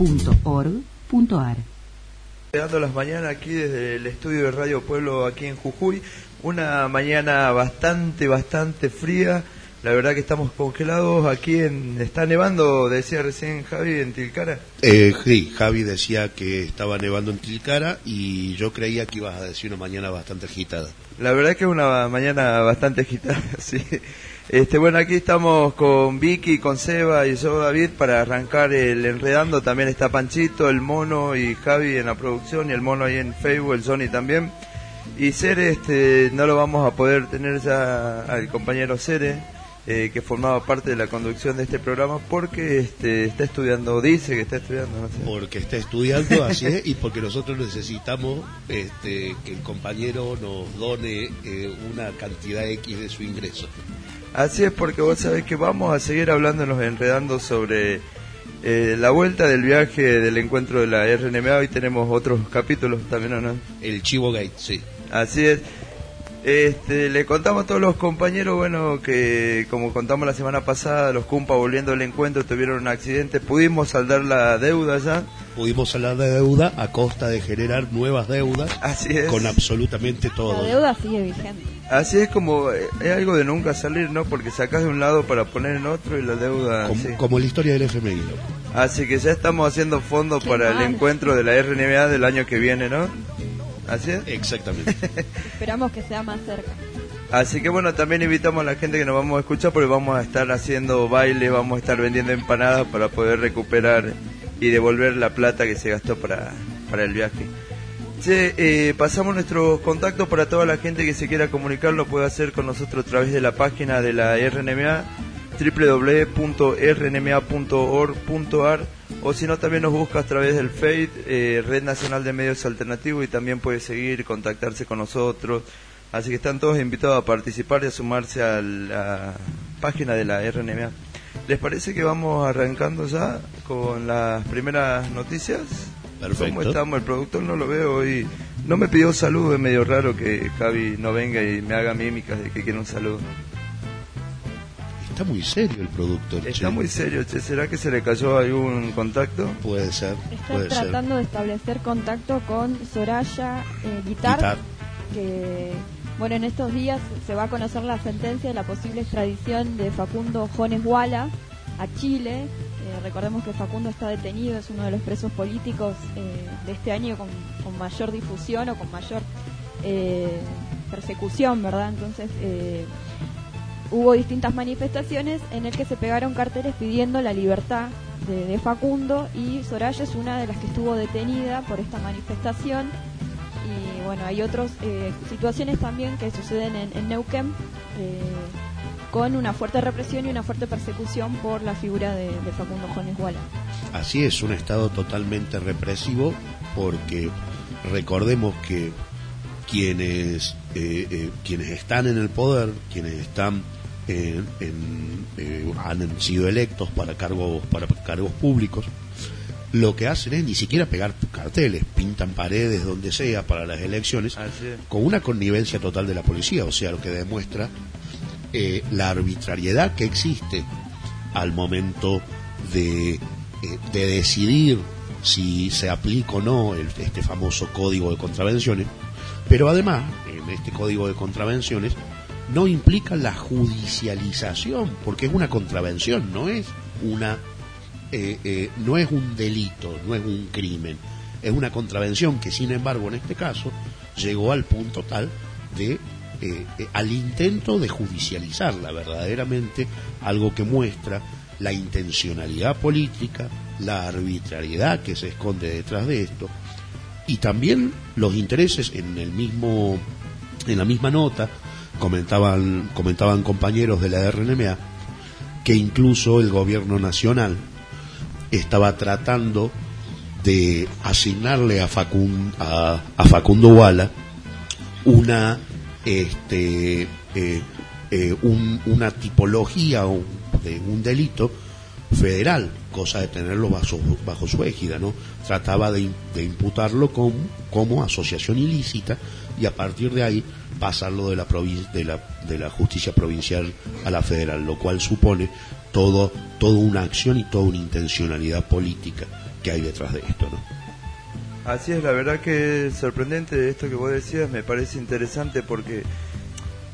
www.rnma.org.ar Dando las mañanas aquí desde el estudio de Radio Pueblo aquí en Jujuy. Una mañana bastante, bastante fría. La verdad que estamos congelados. Aquí en, está nevando, decía recién Javi, en Tilcara. Eh, sí, Javi decía que estaba nevando en Tilcara y yo creía que ibas a decir una mañana bastante agitada. La verdad que es una mañana bastante agitada, sí. Este, bueno, aquí estamos con Vicky, con Seba y yo, David, para arrancar el Enredando. También está Panchito, el Mono y Javi en la producción y el Mono ahí en Facebook, el Sony también. Y Cere, este, no lo vamos a poder tener ya al compañero Cere, eh, que formaba parte de la conducción de este programa, porque este, está estudiando, dice que está estudiando, no sé. Porque está estudiando, así es, y porque nosotros necesitamos este, que el compañero nos done eh, una cantidad X de su ingreso. Así es, porque vos sabés que vamos a seguir hablándonos, enredando sobre eh, la vuelta del viaje del encuentro de la RNMA. Hoy tenemos otros capítulos también, ¿o no? El Chivo Gate, sí. Así es. Este, le contamos a todos los compañeros, bueno, que como contamos la semana pasada, los Cumpa volviendo al encuentro tuvieron un accidente, pudimos saldar la deuda ya. Pudimos hablar de deuda a costa de generar nuevas deudas Así es. con absolutamente todo. La deuda sigue vigente. Así es como, eh, es algo de nunca salir, ¿no? Porque sacás de un lado para poner en otro y la deuda... Como, sí. como la historia del FMI, loco. Así que ya estamos haciendo fondo Qué para mal. el encuentro de la RNBA del año que viene, ¿no? Así es. Exactamente. Esperamos que sea más cerca. Así que bueno, también invitamos a la gente que nos vamos a escuchar porque vamos a estar haciendo baile, vamos a estar vendiendo empanadas para poder recuperar y devolver la plata que se gastó para, para el viaje. Che, eh, pasamos nuestros contactos para toda la gente que se quiera comunicar, lo puede hacer con nosotros a través de la página de la RNMA, www.rnma.org.ar o si no también nos busca a través del FAID, eh, Red Nacional de Medios Alternativos y también puede seguir, contactarse con nosotros. Así que están todos invitados a participar y a sumarse a la página de la RNMA. ¿Les parece que vamos arrancando ya con las primeras noticias? Perfecto. ¿Cómo estamos? El productor no lo veo hoy. No me pidió saludo, es medio raro que Javi no venga y me haga mímicas de que quiere un saludo. Está muy serio el productor. Está che. muy serio, che. ¿Será que se le cayó algún contacto? Puede ser, Está puede ser. tratando de establecer contacto con Soraya eh, Guitar, Guitar. que bueno, en estos días se va a conocer la sentencia de la posible extradición de Facundo Jones Wala a Chile. Eh, recordemos que Facundo está detenido, es uno de los presos políticos eh, de este año con, mayor difusión o con mayor eh, persecución, ¿verdad? Entonces, eh, hubo distintas manifestaciones en el que se pegaron carteles pidiendo la libertad de, Facundo y Soraya es una de las que estuvo detenida por esta manifestación bueno hay otras situaciones también que suceden en, en Neuquén eh, con una fuerte represión y una fuerte persecución por la figura de, Facundo Jones Guala. Así es, un Estado totalmente represivo porque recordemos que quienes, eh, eh, quienes están en el poder, quienes están en- en, eh, han sido electos para cargos, para cargos públicos, lo que hacen es ni siquiera pegar carteles, pintan paredes donde sea para las elecciones, es. con una connivencia total de la policía, o sea, lo que demuestra eh, la arbitrariedad que existe al momento de, eh, de decidir si se aplica o no el- este famoso código de contravenciones, pero además, en este código de contravenciones, no implica la judicialización, porque es una contravención, no es una eh, eh, no es un delito, no es un crimen, es una contravención que sin embargo en este caso llegó al punto tal de eh, al intento de judicializarla verdaderamente, algo que muestra la intencionalidad política, la arbitrariedad que se esconde detrás de esto y también los intereses en el mismo en la misma nota comentaban comentaban compañeros de la RNMA que incluso el gobierno nacional estaba tratando de asignarle a, Facun- a, Facundo Wala una este eh, eh, un- una tipología un- de un delito federal, cosa de tenerlo bajo, bajo su égida, ¿no? Trataba de, im- de imputarlo como, como asociación ilícita y a partir de ahí pasarlo de la, de la, de la justicia provincial a la federal, lo cual supone todo, toda una acción y toda una intencionalidad política que hay detrás de esto, ¿no? Así es, la verdad que es sorprendente esto que vos decías, me parece interesante porque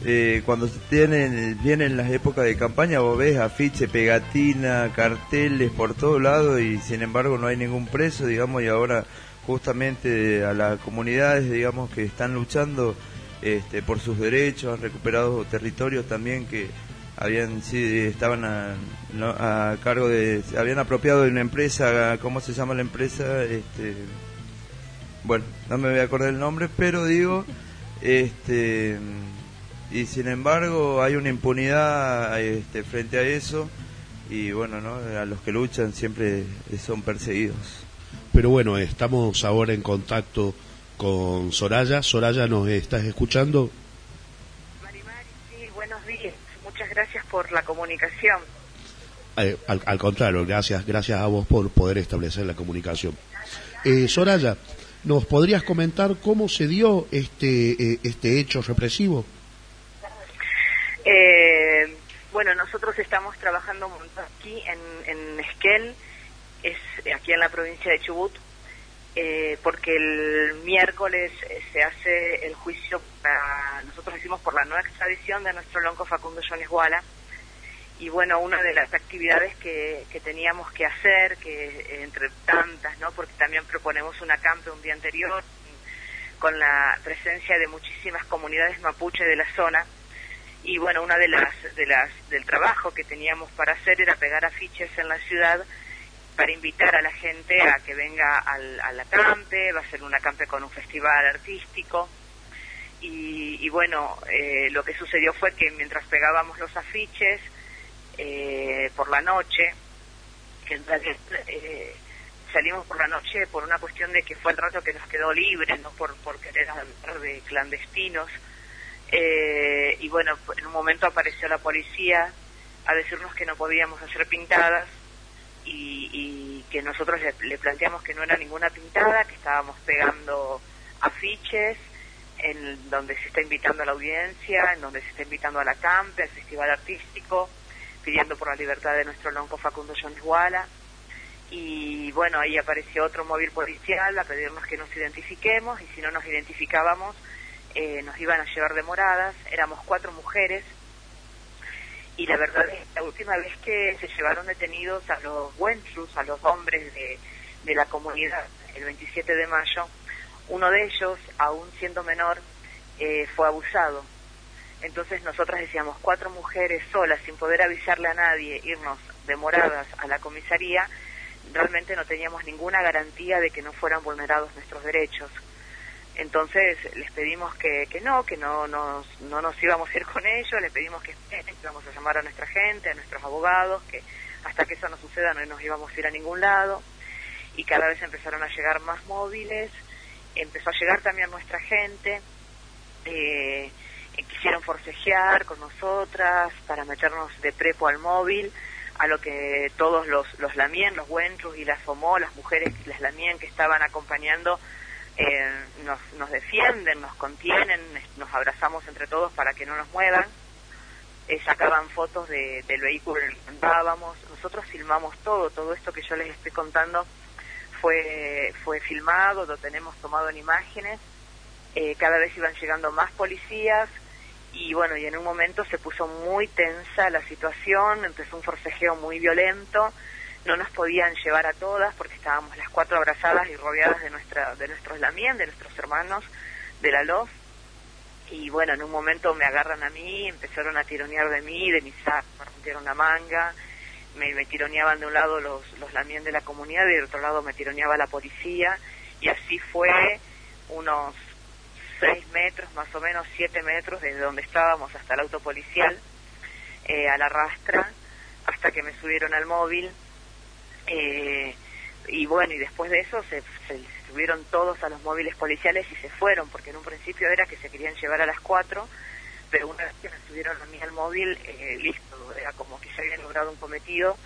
eh, cuando tienen, vienen las épocas de campaña, vos ves afiche, pegatina, carteles por todos lados y sin embargo no hay ningún preso, digamos, y ahora justamente a las comunidades, digamos, que están luchando este, por sus derechos, han recuperado territorios también que habían sí, estaban a, no, a cargo de, habían apropiado de una empresa, ¿cómo se llama la empresa? Este, bueno, no me voy a acordar el nombre, pero digo, este, y sin embargo hay una impunidad este, frente a eso y bueno, ¿no? a los que luchan siempre son perseguidos. Pero bueno, estamos ahora en contacto con Soraya. Soraya, ¿nos estás escuchando? Marimari, sí, buenos días. Muchas gracias por la comunicación. Eh, al, al contrario, gracias, gracias a vos por poder establecer la comunicación. Eh, Soraya, ¿nos podrías comentar cómo se dio este, eh, este hecho represivo? Eh, bueno, nosotros estamos trabajando aquí en, en Esquel, es aquí en la provincia de Chubut, eh, porque el miércoles se hace el juicio, para, nosotros hicimos por la no extradición de nuestro lonco Facundo Jones Guala, y bueno, una de las actividades que, que teníamos que hacer, que eh, entre tantas, ¿no? Porque también proponemos una campe un día anterior con la presencia de muchísimas comunidades mapuche de la zona. Y bueno, una de las, de las del trabajo que teníamos para hacer era pegar afiches en la ciudad para invitar a la gente a que venga al, a la campe, va a ser una campe con un festival artístico. Y, y bueno, eh, lo que sucedió fue que mientras pegábamos los afiches, eh, por la noche, que eh, salimos por la noche por una cuestión de que fue el rato que nos quedó libre, no por, por querer andar de clandestinos. Eh, y bueno, en un momento apareció la policía a decirnos que no podíamos hacer pintadas y, y que nosotros le, le planteamos que no era ninguna pintada, que estábamos pegando afiches en donde se está invitando a la audiencia, en donde se está invitando a la campe, al festival artístico, pidiendo por la libertad de nuestro lonco Facundo Guala. Y bueno, ahí apareció otro móvil policial a pedirnos que nos identifiquemos y si no nos identificábamos eh, nos iban a llevar demoradas. Éramos cuatro mujeres y la verdad es que la última vez que se llevaron detenidos a los Wentrus, a los hombres de, de la comunidad, el 27 de mayo, uno de ellos, aún siendo menor, eh, fue abusado. Entonces nosotras decíamos, cuatro mujeres solas, sin poder avisarle a nadie, irnos demoradas a la comisaría, realmente no teníamos ninguna garantía de que no fueran vulnerados nuestros derechos. Entonces les pedimos que, que no, que no nos, no nos íbamos a ir con ellos, les pedimos que íbamos a llamar a nuestra gente, a nuestros abogados, que hasta que eso no suceda no nos íbamos a ir a ningún lado. Y cada vez empezaron a llegar más móviles, empezó a llegar también nuestra gente, eh, quisieron forcejear con nosotras para meternos de prepo al móvil, a lo que todos los, los lamien, los Wentrus y las FOMO, las mujeres, las lamien que estaban acompañando, eh, nos, nos defienden, nos contienen, nos abrazamos entre todos para que no nos muevan, eh, sacaban fotos de, del vehículo en el que andábamos, nosotros filmamos todo, todo esto que yo les estoy contando fue, fue filmado, lo tenemos tomado en imágenes, eh, cada vez iban llegando más policías y bueno, y en un momento se puso muy tensa la situación, empezó un forcejeo muy violento, no nos podían llevar a todas porque estábamos las cuatro abrazadas y rodeadas de nuestra de nuestros lamien, de nuestros hermanos de la LOF. Y bueno, en un momento me agarran a mí, empezaron a tironear de mí, de mi saco, me rompieron la manga, me, me tironeaban de un lado los, los lamien de la comunidad y del otro lado me tironeaba la policía. Y así fue unos seis metros, más o menos siete metros desde donde estábamos hasta el auto policial, eh, a la rastra, hasta que me subieron al móvil. Eh, y bueno, y después de eso se, se subieron todos a los móviles policiales y se fueron, porque en un principio era que se querían llevar a las cuatro, pero una vez que me subieron a mí al móvil, eh, listo, era como que se habían logrado un cometido.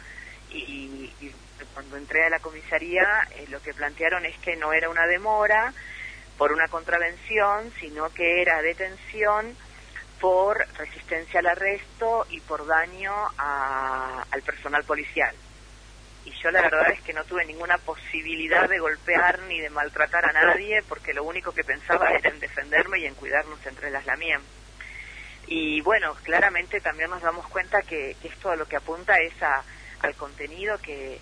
Y, y cuando entré a la comisaría eh, lo que plantearon es que no era una demora por una contravención, sino que era detención por resistencia al arresto y por daño a- al personal policial. Y yo la verdad es que no tuve ninguna posibilidad de golpear ni de maltratar a nadie porque lo único que pensaba era en defenderme y en cuidarnos entre las lamien. Y bueno, claramente también nos damos cuenta que, que esto a lo que apunta es a, al contenido que,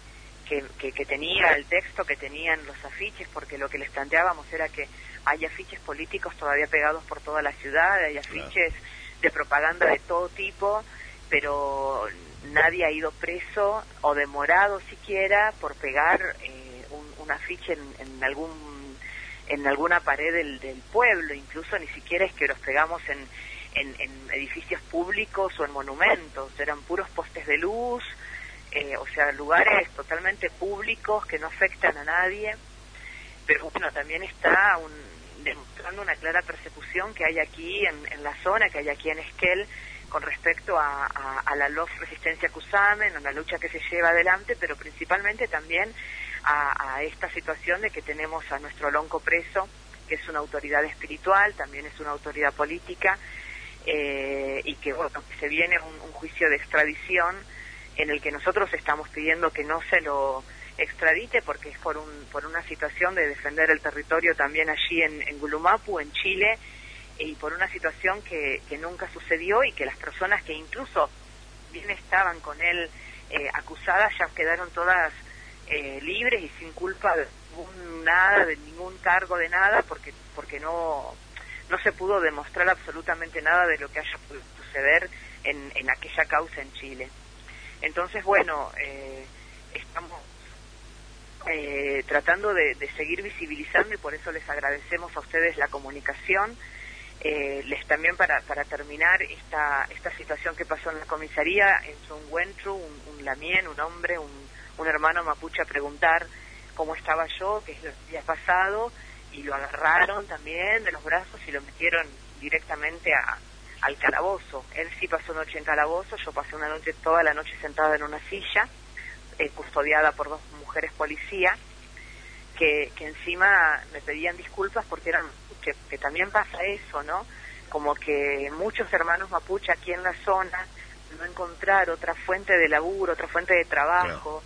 que, que- que tenía, el texto que tenían los afiches, porque lo que les planteábamos era que hay afiches políticos todavía pegados por toda la ciudad, hay afiches de propaganda de todo tipo, pero nadie ha ido preso o demorado siquiera por pegar eh, un, un afiche en, en algún en alguna pared del, del pueblo, incluso ni siquiera es que los pegamos en, en, en edificios públicos o en monumentos, eran puros postes de luz, eh, o sea, lugares totalmente públicos que no afectan a nadie, pero bueno, también está un, demostrando una clara persecución que hay aquí en, en la zona, que hay aquí en Esquel, con respecto a, a, la LOF Resistencia Cusamen, a la lucha que se lleva adelante, pero principalmente también a, a esta situación de que tenemos a nuestro lonco preso, que es una autoridad espiritual, también es una autoridad política, eh, y que bueno, se viene un juicio de extradición en el que nosotros estamos pidiendo que no se lo extradite porque es por, un, por una situación de defender el territorio también allí en, en Gulumapu, en Chile, y por una situación que, que nunca sucedió y que las personas que incluso bien estaban con él eh, acusadas ya quedaron todas eh, libres y sin culpa de nada, de ningún cargo de nada, porque, porque no, no se pudo demostrar absolutamente nada de lo que haya podido suceder en, en aquella causa en Chile. Entonces, bueno, eh, estamos eh, tratando de, seguir visibilizando y por eso les agradecemos a ustedes la comunicación. Eh, les también para, para terminar esta, esta situación que pasó en la comisaría, entró un Wentru, un, un Lamien, un hombre, un, un hermano mapuche a preguntar cómo estaba yo, qué es que había pasado, y lo agarraron también de los brazos y lo metieron directamente a, al calabozo. Él sí pasó noche en calabozo, yo pasé una noche, toda la noche sentada en una silla, eh, custodiada por dos mujeres policía, que, que encima me pedían disculpas porque eran que, que también pasa eso, ¿no? Como que muchos hermanos mapuche aquí en la zona no encontrar otra fuente de laburo, otra fuente de trabajo,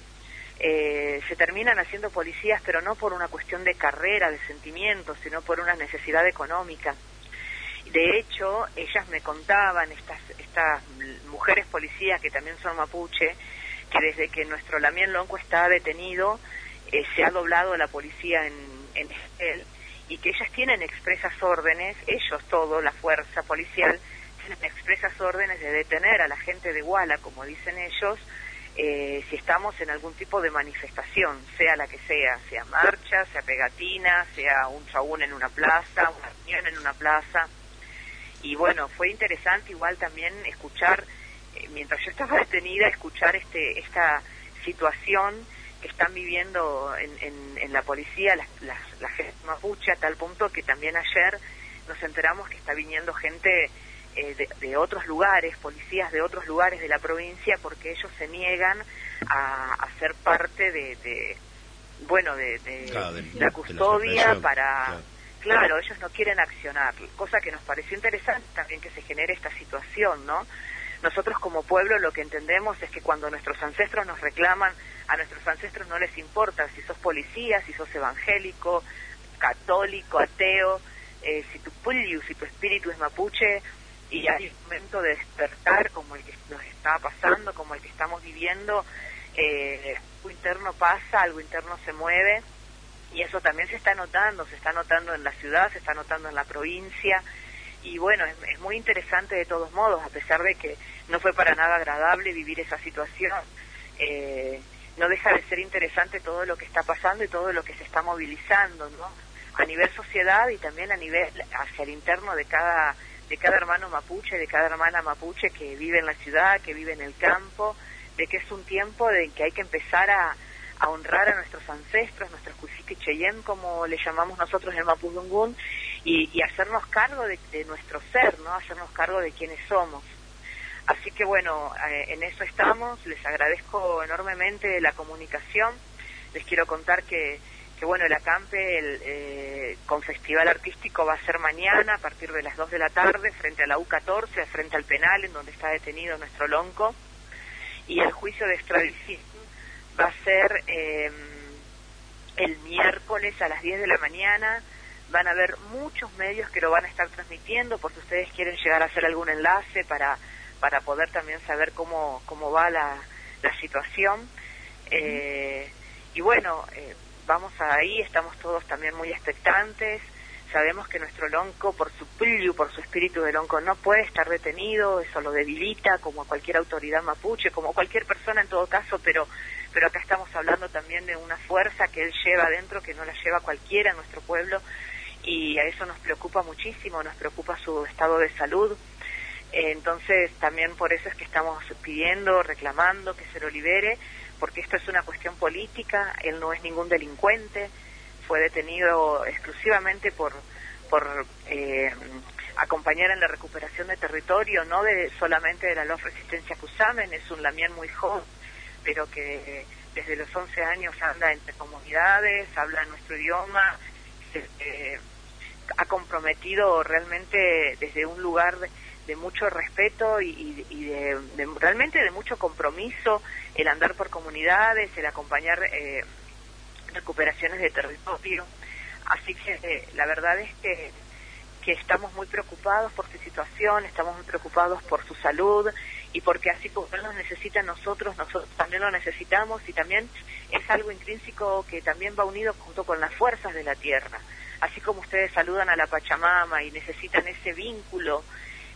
eh, se terminan haciendo policías, pero no por una cuestión de carrera, de sentimientos, sino por una necesidad económica. De hecho, ellas me contaban, estas, estas mujeres policías que también son mapuche, que desde que nuestro Lamien Lonco está detenido, eh, se ha doblado la policía en, en Estel y que ellas tienen expresas órdenes, ellos todo, la fuerza policial, tienen expresas órdenes de detener a la gente de Guala, como dicen ellos, eh, si estamos en algún tipo de manifestación, sea la que sea, sea marcha, sea pegatina, sea un chabún en una plaza, una reunión en una plaza. Y bueno, fue interesante igual también escuchar, eh, mientras yo estaba detenida, escuchar este esta situación que están viviendo en, en, en la policía, la, la, la gente mapuche, a tal punto que también ayer nos enteramos que está viniendo gente eh, de, de, otros lugares, policías de otros lugares de la provincia, porque ellos se niegan a, a ser parte de, de bueno, de, de, Claro, la custodia la para... claro. Claro, ellos no quieren accionar, cosa que nos pareció interesante también que se genere esta situación, ¿no? Nosotros como pueblo lo que entendemos es que cuando nuestros ancestros nos reclaman, a nuestros ancestros no les importa si sos policía, si sos evangélico, católico, ateo, eh, si tu pulliu, si tu espíritu es mapuche, y hay un momento de despertar como el que nos está pasando, como el que estamos viviendo, eh, algo interno pasa, algo interno se mueve, y eso también se está notando, se está notando en la ciudad, se está notando en la provincia, y bueno, es, muy interesante de todos modos, a pesar de que no fue para nada agradable vivir esa situación. Eh, no deja de ser interesante todo lo que está pasando y todo lo que se está movilizando, ¿no? A nivel sociedad y también a nivel hacia el interno de cada de cada hermano mapuche, de cada hermana mapuche que vive en la ciudad, que vive en el campo, de que es un tiempo de que hay que empezar a, a honrar a nuestros ancestros, nuestros Cheyenne, como le llamamos nosotros en Mapudungun, y, hacernos cargo de, de nuestro ser, ¿no? Hacernos cargo de quienes somos. Así que bueno, eh, en eso estamos. Les agradezco enormemente la comunicación. Les quiero contar que, que bueno, el acampe el, eh, con festival artístico va a ser mañana a partir de las 2 de la tarde frente a la U14, frente al penal en donde está detenido nuestro lonco. Y el juicio de extradición va a ser eh, el miércoles a las 10 de la mañana. Van a haber muchos medios que lo van a estar transmitiendo por si ustedes quieren llegar a hacer algún enlace para para poder también saber cómo, cómo va la, la situación. Eh, y bueno, eh, vamos ahí, estamos todos también muy expectantes. Sabemos que nuestro lonco, por su pillu, por su espíritu de lonco, no puede estar detenido, eso lo debilita, como cualquier autoridad mapuche, como cualquier persona en todo caso, pero, pero acá estamos hablando también de una fuerza que él lleva adentro, que no la lleva cualquiera en nuestro pueblo, y a eso nos preocupa muchísimo, nos preocupa su estado de salud, entonces, también por eso es que estamos pidiendo, reclamando que se lo libere, porque esto es una cuestión política, él no es ningún delincuente, fue detenido exclusivamente por, por eh, acompañar en la recuperación de territorio, no de solamente de la LOF Resistencia Cusamen, es un lamien muy joven, pero que desde los 11 años anda entre comunidades, habla nuestro idioma, se, eh, ha comprometido realmente desde un lugar de, de mucho respeto y, y de, de, realmente de mucho compromiso el andar por comunidades, el acompañar eh, recuperaciones de territorio. Así que eh, la verdad es que, que estamos muy preocupados por su situación, estamos muy preocupados por su salud y porque así como él nos necesita a nosotros, nosotros también lo necesitamos y también es algo intrínseco que también va unido junto con las fuerzas de la tierra. Así como ustedes saludan a la Pachamama y necesitan ese vínculo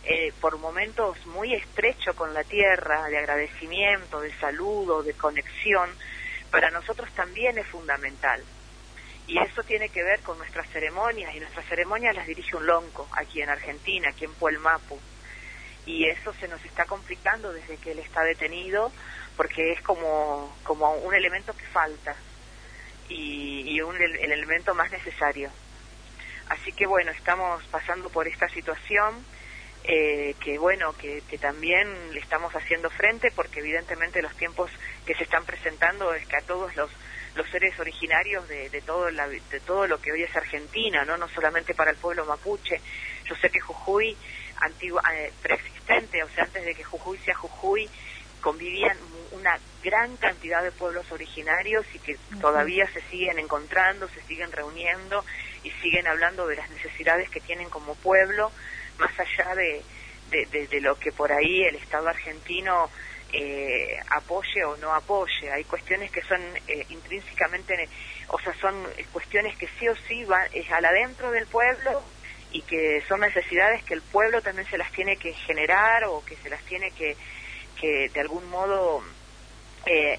eh, por momentos muy estrecho con la tierra, de agradecimiento, de saludo, de conexión, para nosotros también es fundamental. Y eso tiene que ver con nuestras ceremonias, y nuestras ceremonias las dirige un lonco aquí en Argentina, aquí en Puelmapu. Y eso se nos está complicando desde que él está detenido, porque es como, como un elemento que falta, y, un, el elemento más necesario. Así que bueno, estamos pasando por esta situación eh, que bueno, que, que, también le estamos haciendo frente porque evidentemente los tiempos que se están presentando es que a todos los, los seres originarios de, de, todo la, de todo lo que hoy es Argentina, ¿no? no solamente para el pueblo mapuche. Yo sé que Jujuy, antigua, eh, preexistente, o sea, antes de que Jujuy sea Jujuy, convivían una gran cantidad de pueblos originarios y que todavía se siguen encontrando, se siguen reuniendo y siguen hablando de las necesidades que tienen como pueblo más allá de, de, lo que por ahí el Estado argentino eh, apoye o no apoye. Hay cuestiones que son eh, intrínsecamente, o sea, son cuestiones que sí o sí van es al adentro del pueblo y que son necesidades que el pueblo también se las tiene que generar o que se las tiene que, que de algún modo eh,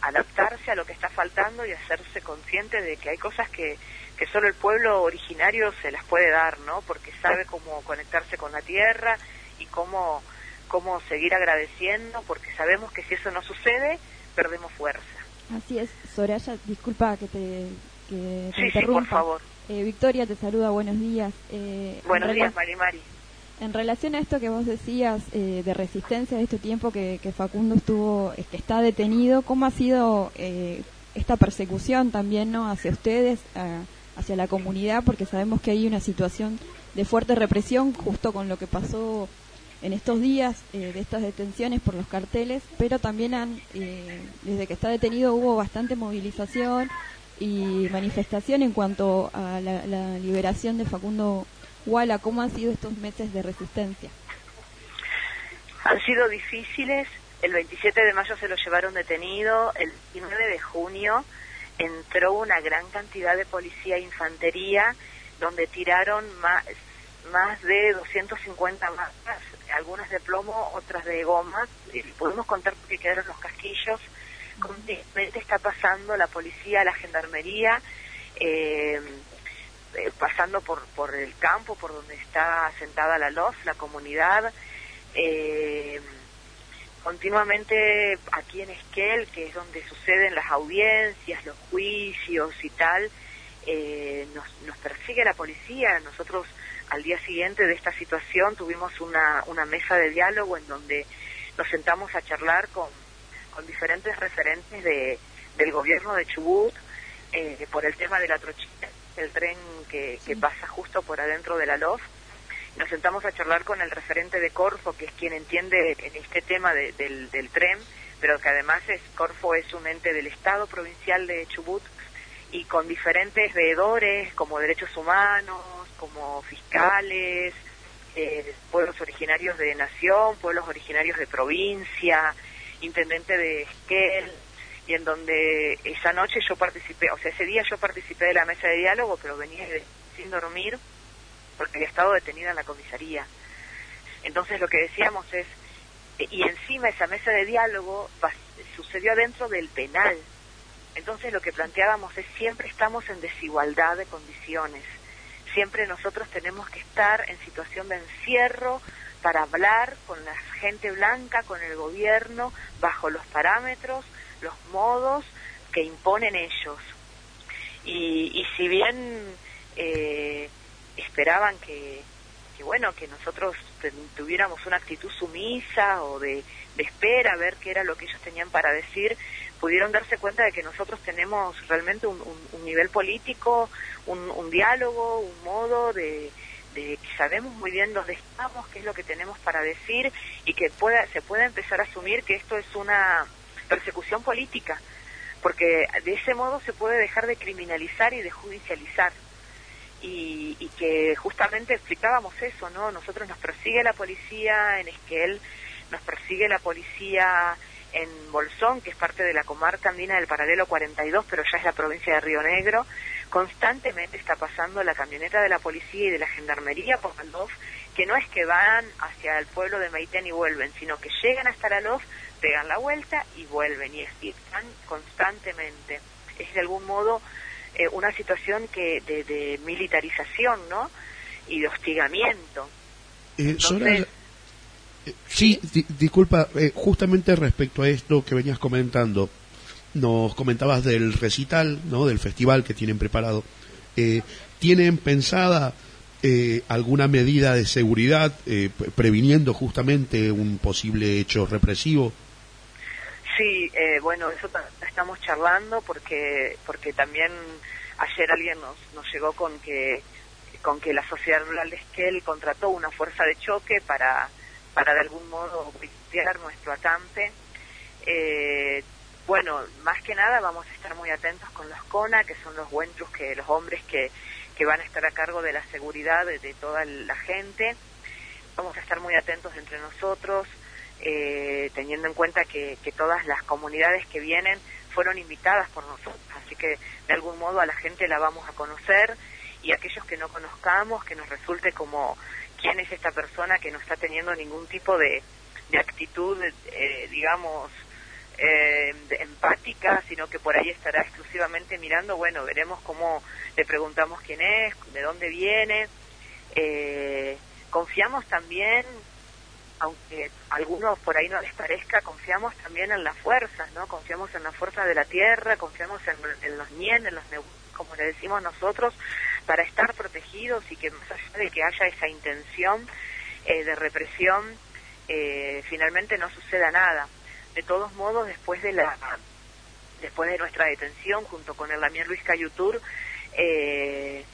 adaptarse a lo que está faltando y hacerse consciente de que hay cosas que que solo el pueblo originario se las puede dar, ¿no? Porque sabe cómo conectarse con la tierra y cómo, cómo seguir agradeciendo, porque sabemos que si eso no sucede, perdemos fuerza. Así es, Soraya, disculpa que te, que te sí, interrumpa. Sí, por favor. Eh, Victoria te saluda, buenos días. Eh, buenos días, Mari Mari. En relación a esto que vos decías eh, de resistencia de este tiempo que, que Facundo estuvo, que está detenido, ¿cómo ha sido eh, esta persecución también no hacia ustedes? Hacia la comunidad porque sabemos que hay una situación de fuerte represión justo con lo que pasó en estos días eh, de estas detenciones por los carteles, pero también han, eh, desde que está detenido hubo bastante movilización y manifestación en cuanto a la, liberación de Facundo Wala. ¿Cómo han sido estos meses de resistencia? Han sido difíciles. El 27 de mayo se lo llevaron detenido, el 19 de junio entró una gran cantidad de policía e infantería donde tiraron más, más de 250 balas, algunas de plomo, otras de goma. Podemos contar porque quedaron los casquillos. Continuamente está pasando la policía, la gendarmería, eh, eh, pasando por, por el campo, por donde está sentada la LOF, la comunidad. Eh, continuamente aquí en Esquel, que es donde suceden las audiencias, los juicios y tal, eh, nos, nos persigue la policía. Nosotros al día siguiente de esta situación tuvimos una, una mesa de diálogo en donde nos sentamos a charlar con, con diferentes referentes de, del gobierno de Chubut eh, por el tema de la trochita, el tren que, que pasa justo por adentro de la LOF. Nos sentamos a charlar con el referente de Corfo, que es quien entiende en este tema de- del, del tren, pero que además es Corfo es un ente del Estado provincial de Chubut y con diferentes veedores como derechos humanos, como fiscales, eh, pueblos originarios de nación, pueblos originarios de provincia, intendente de Esquel, y en donde esa noche yo participé, o sea, ese día yo participé de la mesa de diálogo, pero venía sin dormir porque había estado detenida en la comisaría. Entonces lo que decíamos es, eh, y encima esa mesa de diálogo sucedió adentro del penal. Entonces lo que planteábamos es siempre estamos en desigualdad de condiciones. Siempre nosotros tenemos que estar en situación de encierro para hablar con la gente blanca, con el gobierno, bajo los parámetros, los modos que imponen ellos. Y, y si bien eh, esperaban que, que, bueno, que nosotros tuviéramos una actitud sumisa o de, espera a ver qué era lo que ellos tenían para decir, pudieron darse cuenta de que nosotros tenemos realmente un, un- un nivel político, un, un diálogo, un modo de, de que sabemos muy bien dónde estamos, qué es lo que tenemos para decir y que pueda, se pueda empezar a asumir que esto es una persecución política, porque de ese modo se puede dejar de criminalizar y de judicializar y, y que justamente explicábamos eso, ¿no? Nosotros nos persigue la policía en Esquel, nos persigue la policía en Bolsón, que es parte de la comarca andina del paralelo 42, pero ya es la provincia de Río Negro. Constantemente está pasando la camioneta de la policía y de la gendarmería por Maldof, que no es que van hacia el pueblo de Maitén y vuelven, sino que llegan hasta la LOF, pegan la vuelta y vuelven, y están constantemente. Es de algún modo eh, una situación que de, de militarización, ¿no? Y de hostigamiento. Eh, Entonces- eh, sí, di- disculpa, eh, justamente respecto a esto que venías comentando, nos comentabas del recital, ¿no? Del festival que tienen preparado. Eh, ¿Tienen pensada eh, alguna medida de seguridad eh, pre- previniendo justamente un posible hecho represivo? Sí, eh, bueno, eso ta- estamos charlando porque porque también ayer alguien nos, nos llegó con que con que la sociedad rural de Esquel contrató una fuerza de choque para para de algún modo pistear nuestro acampe. Eh, bueno, más que nada vamos a estar muy atentos con los CONA, que son los buenchus, que los hombres que, que van a estar a cargo de la seguridad de toda la gente. Vamos a estar muy atentos entre nosotros, eh, teniendo en cuenta que, que todas las comunidades que vienen fueron invitadas por nosotros, así que de algún modo a la gente la vamos a conocer y aquellos que no conozcamos, que nos resulte como quién es esta persona que no está teniendo ningún tipo de, actitud, eh, digamos, eh, empática, sino que por ahí estará exclusivamente mirando, bueno, veremos cómo le preguntamos quién es, de dónde viene. Eh, confiamos también, aunque algunos por ahí no les parezca, confiamos también en las fuerzas, ¿no? Confiamos en la fuerza de la tierra, confiamos en, los NIEN, en los como le decimos nosotros, para estar protegidos y que más allá de que haya esa intención eh, de represión, eh, finalmente no suceda nada. De todos modos, después de la después de nuestra detención, junto con el Damián Luis Cayutur, eh,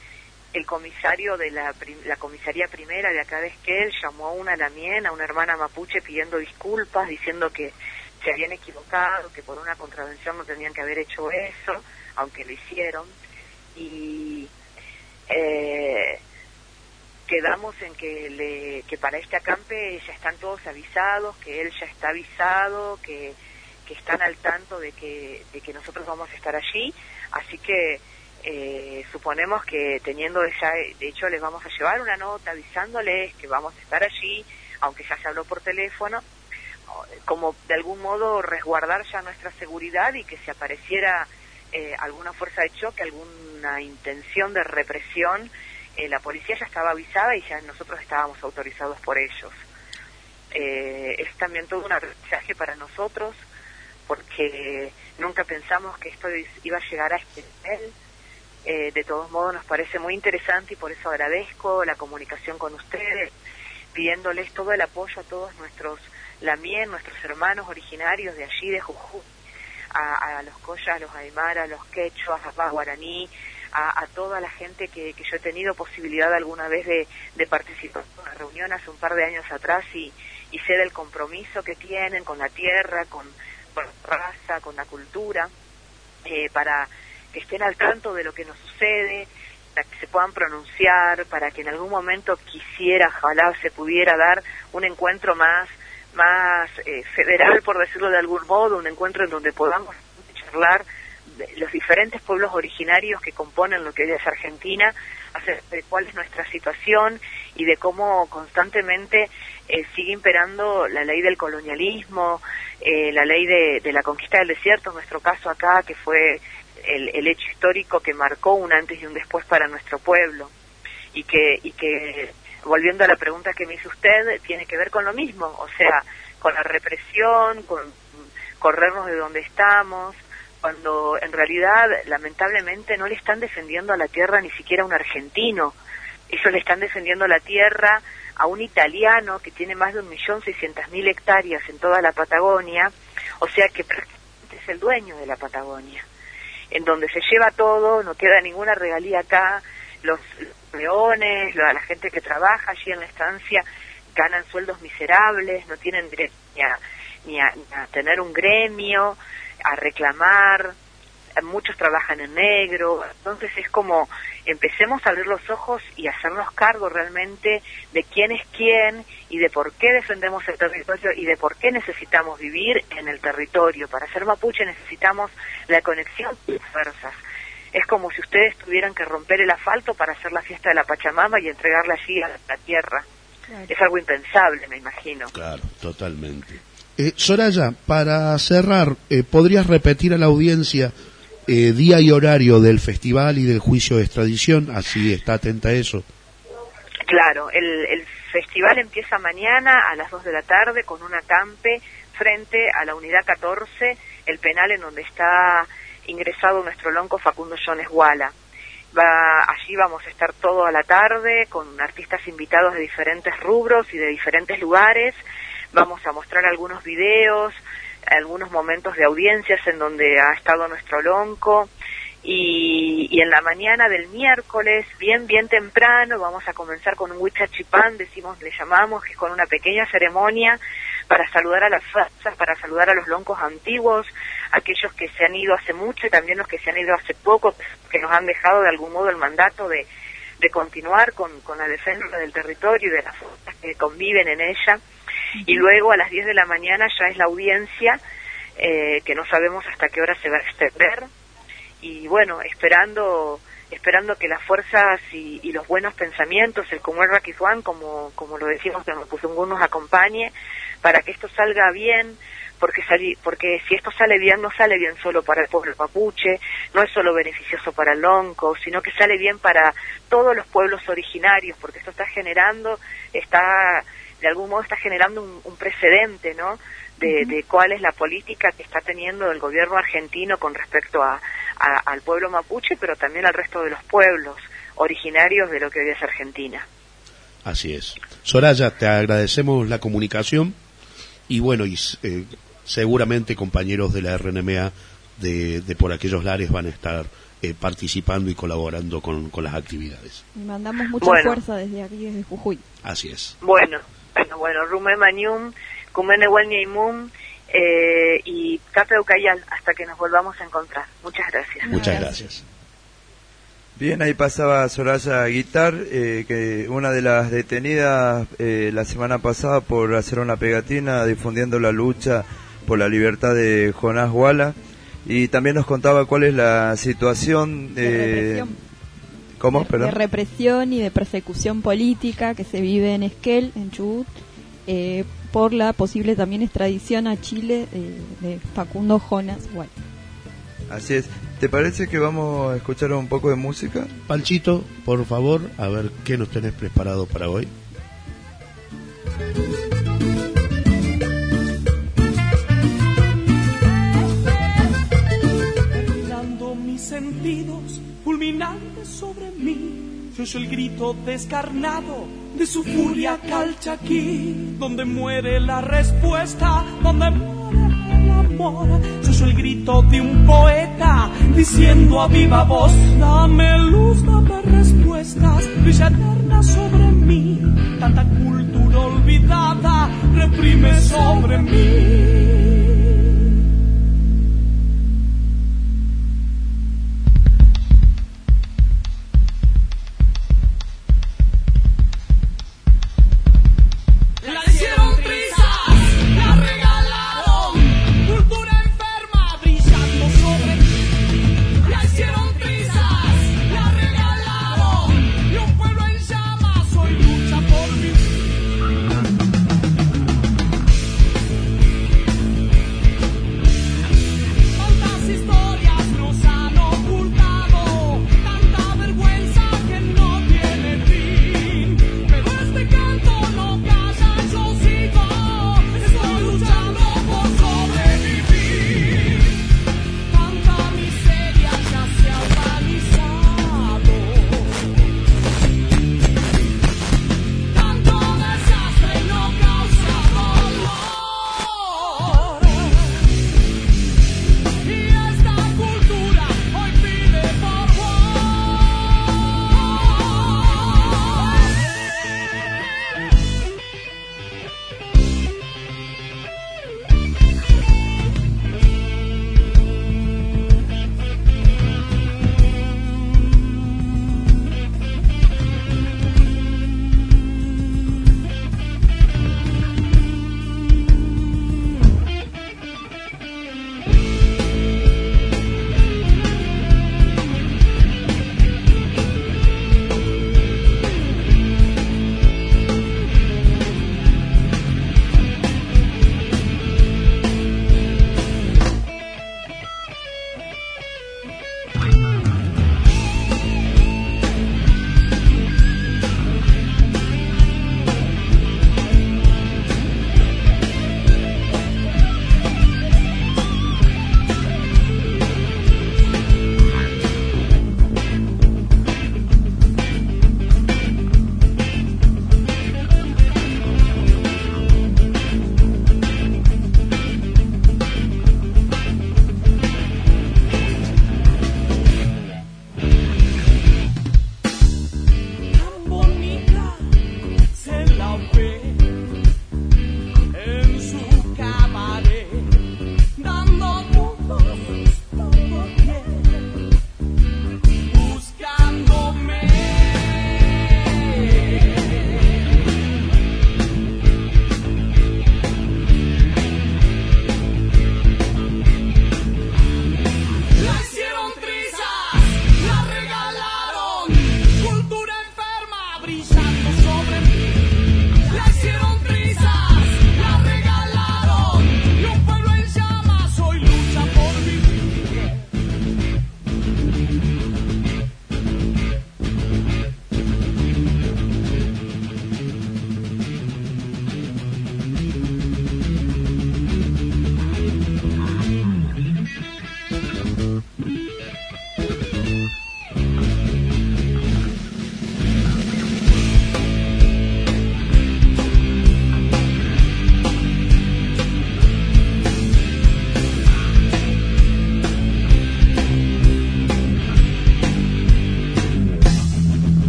el comisario de la, la comisaría primera de acá de Esquel llamó a una lamien, a una hermana mapuche, pidiendo disculpas, diciendo que se habían equivocado, que por una contravención no tenían que haber hecho eso, aunque lo hicieron. Y eh, quedamos en que, le, que para este acampe ya están todos avisados, que él ya está avisado, que, que están al tanto de que, de que nosotros vamos a estar allí, así que eh, suponemos que teniendo ya, de hecho les vamos a llevar una nota avisándoles que vamos a estar allí, aunque ya se habló por teléfono, como de algún modo resguardar ya nuestra seguridad y que si apareciera eh, alguna fuerza de choque, alguna intención de represión, eh, la policía ya estaba avisada y ya nosotros estábamos autorizados por ellos. eh, es también todo un aprendizaje para nosotros, porque nunca pensamos que esto iba a llegar a este nivel. Eh, de todos modos, nos parece muy interesante y por eso agradezco la comunicación con ustedes, pidiéndoles todo el apoyo a todos nuestros lamien, nuestros hermanos originarios de allí, de Jujuy, a, a los collas, a los aymara, a los quechuas, a guaraní, a, toda la gente que, que yo he tenido posibilidad alguna vez de, de participar en una reunión hace un par de años atrás y, y sé del compromiso que tienen con la tierra, con, con la raza, con la cultura, eh, para que estén al tanto de lo que nos sucede, para que se puedan pronunciar, para que en algún momento quisiera, ojalá se pudiera dar un encuentro más más eh, federal, por decirlo de algún modo, un encuentro en donde podamos charlar los diferentes pueblos originarios que componen lo que hoy es Argentina, acerca de cuál es nuestra situación y de cómo constantemente eh, sigue imperando la ley del colonialismo, eh, la ley de, de la conquista del desierto, en nuestro caso acá, que fue el, el hecho histórico que marcó un antes y un después para nuestro pueblo. Y que y que volviendo a la pregunta que me hizo usted tiene que ver con lo mismo o sea con la represión con corrernos de donde estamos cuando en realidad lamentablemente no le están defendiendo a la tierra ni siquiera a un argentino. Ellos le están defendiendo la tierra a un italiano que tiene más de un millón seiscientas mil hectáreas en toda la Patagonia o sea que prácticamente es el dueño de la Patagonia en donde se lleva todo, no queda ninguna regalía acá, los leones, la, gente que trabaja allí en la estancia ganan sueldos miserables, no tienen ni a, ni a, ni a tener un gremio, a reclamar, muchos trabajan en negro, entonces es como empecemos a abrir los ojos y hacernos cargo realmente de quién es quién y de por qué defendemos el territorio y de por qué necesitamos vivir en el territorio. Para ser mapuche necesitamos la conexión de fuerzas. Es como si ustedes tuvieran que romper el asfalto para hacer la fiesta de la Pachamama y entregarla allí a la tierra. Claro. Es algo impensable, me imagino. Claro, totalmente. Eh, Soraya, para cerrar, eh, ¿podrías repetir a la audiencia eh, día y horario del festival y del juicio de extradición? Así está atenta a eso. Claro, el, el festival empieza mañana a las 2 de la tarde con un acampe frente a la unidad 14, el penal en donde está ingresado nuestro lonco Facundo Jones Guala. Va, allí vamos a estar todo a la tarde con artistas invitados de diferentes rubros y de diferentes lugares. Vamos a mostrar algunos videos, algunos momentos de audiencias en donde ha estado nuestro lonco. Y, y en la mañana del miércoles, bien, bien temprano, vamos a comenzar con un huichachipán, decimos, le llamamos, que es con una pequeña ceremonia para saludar a las fuerzas, para saludar a los loncos antiguos, aquellos que se han ido hace mucho y también los que se han ido hace poco, que nos han dejado de algún modo el mandato de, de continuar con, con la defensa del territorio y de las fuerzas que conviven en ella. Y luego a las 10 de la mañana ya es la audiencia, eh, que no sabemos hasta qué hora se va a extender. Y bueno, esperando esperando que las fuerzas y, y los buenos pensamientos, el Comuel Raquizuan, como, como lo decimos, que Mapuzungún nos acompañe, para que esto salga bien, porque, sali- porque si esto sale bien, no sale bien solo para el pueblo mapuche, no es solo beneficioso para el lonco, sino que sale bien para todos los pueblos originarios, porque esto está generando, está, de algún modo está generando un, un precedente, ¿no? De, de cuál es la política que está teniendo el gobierno argentino con respecto a, a- al pueblo mapuche, pero también al resto de los pueblos originarios de lo que hoy es Argentina. Así es. Soraya, te agradecemos la comunicación y bueno, y eh, seguramente compañeros de la RNMA de, de por aquellos lares van a estar eh, participando y colaborando con, con las actividades. Y mandamos mucha Bueno. fuerza desde aquí, desde Jujuy. Así es. Bueno, bueno, bueno, Rume Manium, Kumene Mum eh, y Tape Ucayal, hasta que nos volvamos a encontrar. Muchas gracias. Muchas gracias. Bien, ahí pasaba Soraya Guitar, eh, que una de las detenidas eh, la semana pasada por hacer una pegatina difundiendo la lucha por la libertad de Jonás Walla. Y también nos contaba cuál es la situación De eh. De represión y de persecución política que se vive en Esquel, en Chubut, eh, por la posible también extradición a Chile eh, de Facundo Jonas White. Así es. ¿Te parece que vamos a escuchar un poco de música? Palchito, por favor, a ver qué nos tenés preparado para hoy. sentidos fulminante sobre mí, se oye el grito descarnado de su furia calchaquí, donde muere la respuesta, donde muere el amor, se el grito de un poeta diciendo a viva voz, dame luz, dame respuestas, brilla eterna sobre mí, tanta cultura olvidada reprime sobre mí.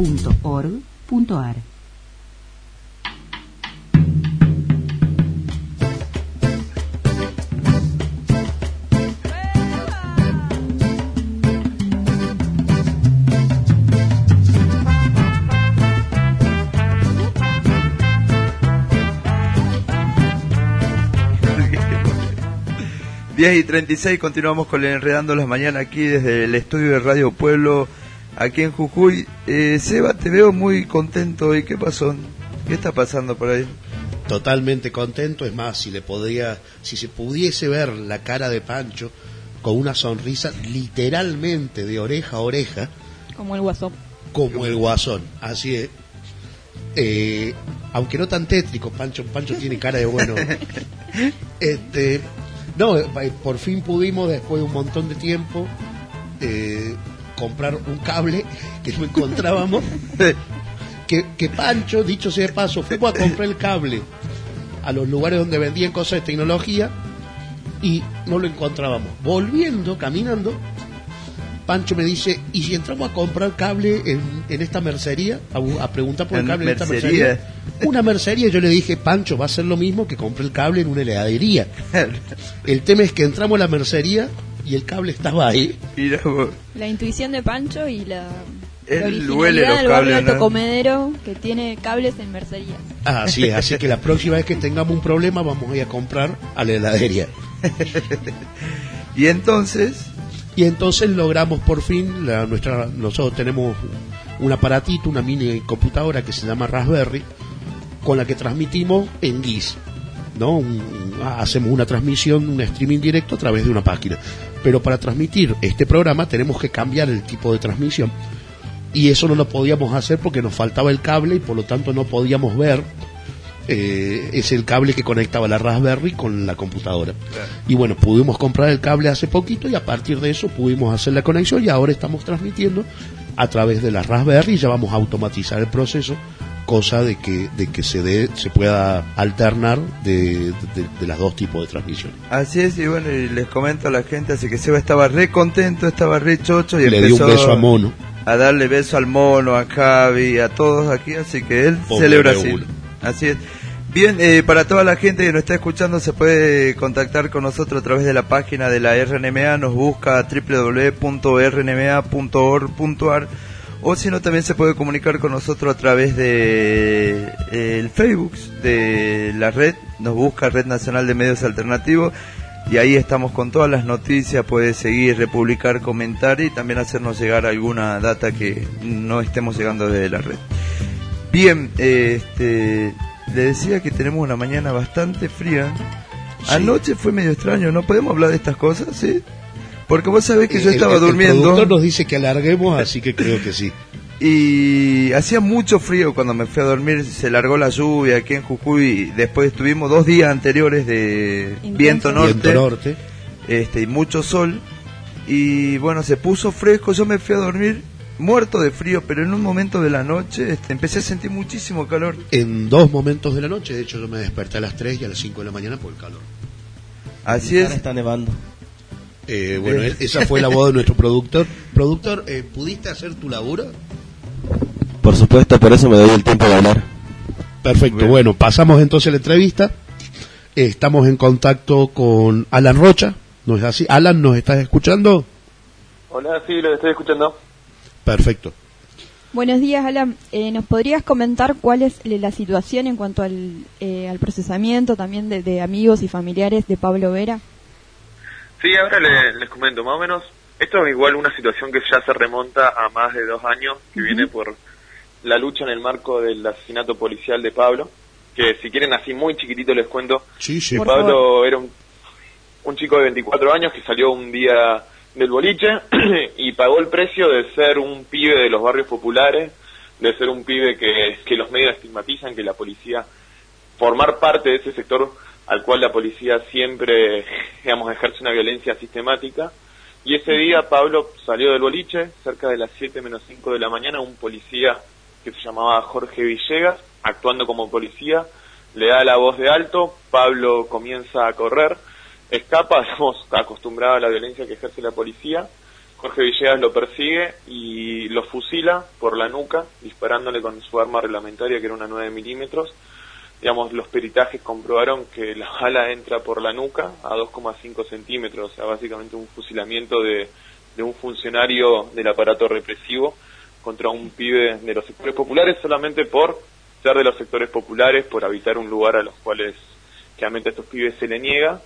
www.rnma.org.ar Diez y 36 continuamos con el Enredando las Mañanas aquí desde el estudio de Radio Pueblo, aquí en Jujuy. Eh, Seba, te veo muy contento hoy. ¿Qué pasó? ¿Qué está pasando por ahí? Totalmente contento, es más, si le podría, si se pudiese ver la cara de Pancho con una sonrisa literalmente de oreja a oreja, Como el guasón. como el guasón. Así es. Eh, aunque no tan tétrico, Pancho, Pancho tiene cara de bueno. Este, no, eh, por fin pudimos, después de un montón de tiempo, eh, comprar un cable que no encontrábamos. que, que Pancho, dicho sea de paso, fuimos a comprar el cable a los lugares donde vendían cosas de tecnología y no lo encontrábamos. Volviendo, caminando, Pancho me dice, ¿y si entramos a comprar cable en, en esta mercería? A, preguntar por el cable en esta mercería. mercería. Una mercería, yo le dije, Pancho, va a ser lo mismo que compre el cable en una heladería. El tema es que entramos a la mercería y el cable estaba ahí. Mira vos. La intuición de Pancho y la, Él la huele los originalidad del barrio ¿no? Comedero que tiene cables en mercería. Así es, así que la próxima vez que tengamos un problema vamos a ir a comprar a la heladería. Y entonces, Y entonces logramos por fin, la, nuestra, nosotros tenemos un aparatito, una mini computadora que se llama Raspberry, con la que transmitimos en GIS. ¿no? Un- hacemos una transmisión, un streaming directo a través de una página. Pero para transmitir este programa tenemos que cambiar el tipo de transmisión. Y eso no lo podíamos hacer porque nos faltaba el cable y por lo tanto no podíamos ver. eh, es el cable que conectaba la Raspberry con la computadora. Y bueno, pudimos comprar el cable hace poquito y a partir de eso pudimos hacer la conexión y ahora estamos transmitiendo a través de la Raspberry y ya vamos a automatizar el proceso, cosa de que, de que se, dé, se pueda alternar de, de- de los dos tipos de transmisión. así es, y bueno, y les comento a la gente, así que Seba estaba re contento, estaba re chocho y Le dio empezó un beso a Mono. a darle beso al mono, a Javi, a todos aquí, así que él Pobre celebra así. Así es. Bien, eh, para toda la gente que nos está escuchando se puede contactar con nosotros a través de la página de la RNMA, nos busca www.rnma.org.ar o si no también se puede comunicar con nosotros a través de eh, el Facebook de la red, nos busca Red Nacional de Medios Alternativos y ahí estamos con todas las noticias, puede seguir, republicar, comentar y también hacernos llegar alguna data que no estemos llegando desde la red. Bien, eh, este, le decía que tenemos una mañana bastante fría. Sí. Anoche fue medio extraño, ¿no podemos hablar de estas cosas? ¿Sí? Porque vos sabés que yo El- estaba el- el durmiendo productor nos dice que alarguemos, así que creo que sí. y hacía mucho frío cuando me fui a dormir, se largó la lluvia aquí en Jujuy, después estuvimos dos días anteriores de Intenso. viento norte, Viento norte. este y mucho sol y bueno, se puso fresco, yo me fui a dormir muerto de frío, pero en un momento de la noche este, empecé a sentir muchísimo calor. En dos momentos de la noche, de hecho yo me desperté a las 3 y a las 5 de la mañana por el calor. Así es. está nevando. Eh, bueno, Bien. e- esa fue la voz de nuestro productor. Productor, eh, ¿pudiste hacer tu laburo? Por supuesto, por eso me doy el tiempo de hablar. Perfecto, Bien. bueno, pasamos entonces la entrevista. Eh, Estamos en contacto con Alan Rocha, ¿no es así? Alan, ¿nos estás escuchando? Hola, sí, lo estoy escuchando. Perfecto. Buenos días, Alan. Eh, ¿Nos podrías comentar cuál es eh, la situación en cuanto al, eh, al procesamiento también de, de amigos y familiares de Pablo Vera? Sí, ahora le- les comento, más o menos, esto es igual una situación que ya se remonta a más de dos años, que viene por la lucha en el marco del asesinato policial de Pablo, que si quieren así muy chiquitito les cuento, Sí, sí. Pablo favor. era un, un chico de 24 años que salió un día del boliche y pagó el precio de ser un pibe de los barrios populares de ser un pibe que, los medios estigmatizan, que la policía, formar parte de ese sector al cual la policía siempre, digamos, ejerce una violencia sistemática. Y ese día Pablo salió del boliche, cerca de las 7 menos 5 de la mañana, un policía que se llamaba Jorge Villegas, actuando como policía, le da la voz de alto, Pablo comienza a correr, escapa, estamos acostumbrados a la violencia que ejerce la policía, Jorge Villegas lo persigue y lo fusila por la nuca, disparándole con su arma reglamentaria, que era una 9 milímetros. Digamos, los peritajes comprobaron que la bala entra por la nuca a 2,5 centímetros, o sea, básicamente un fusilamiento de, un funcionario del aparato represivo contra un pibe de los sectores populares solamente por ser de los sectores populares, por habitar un lugar a los cuales claramente a estos pibes se le niega,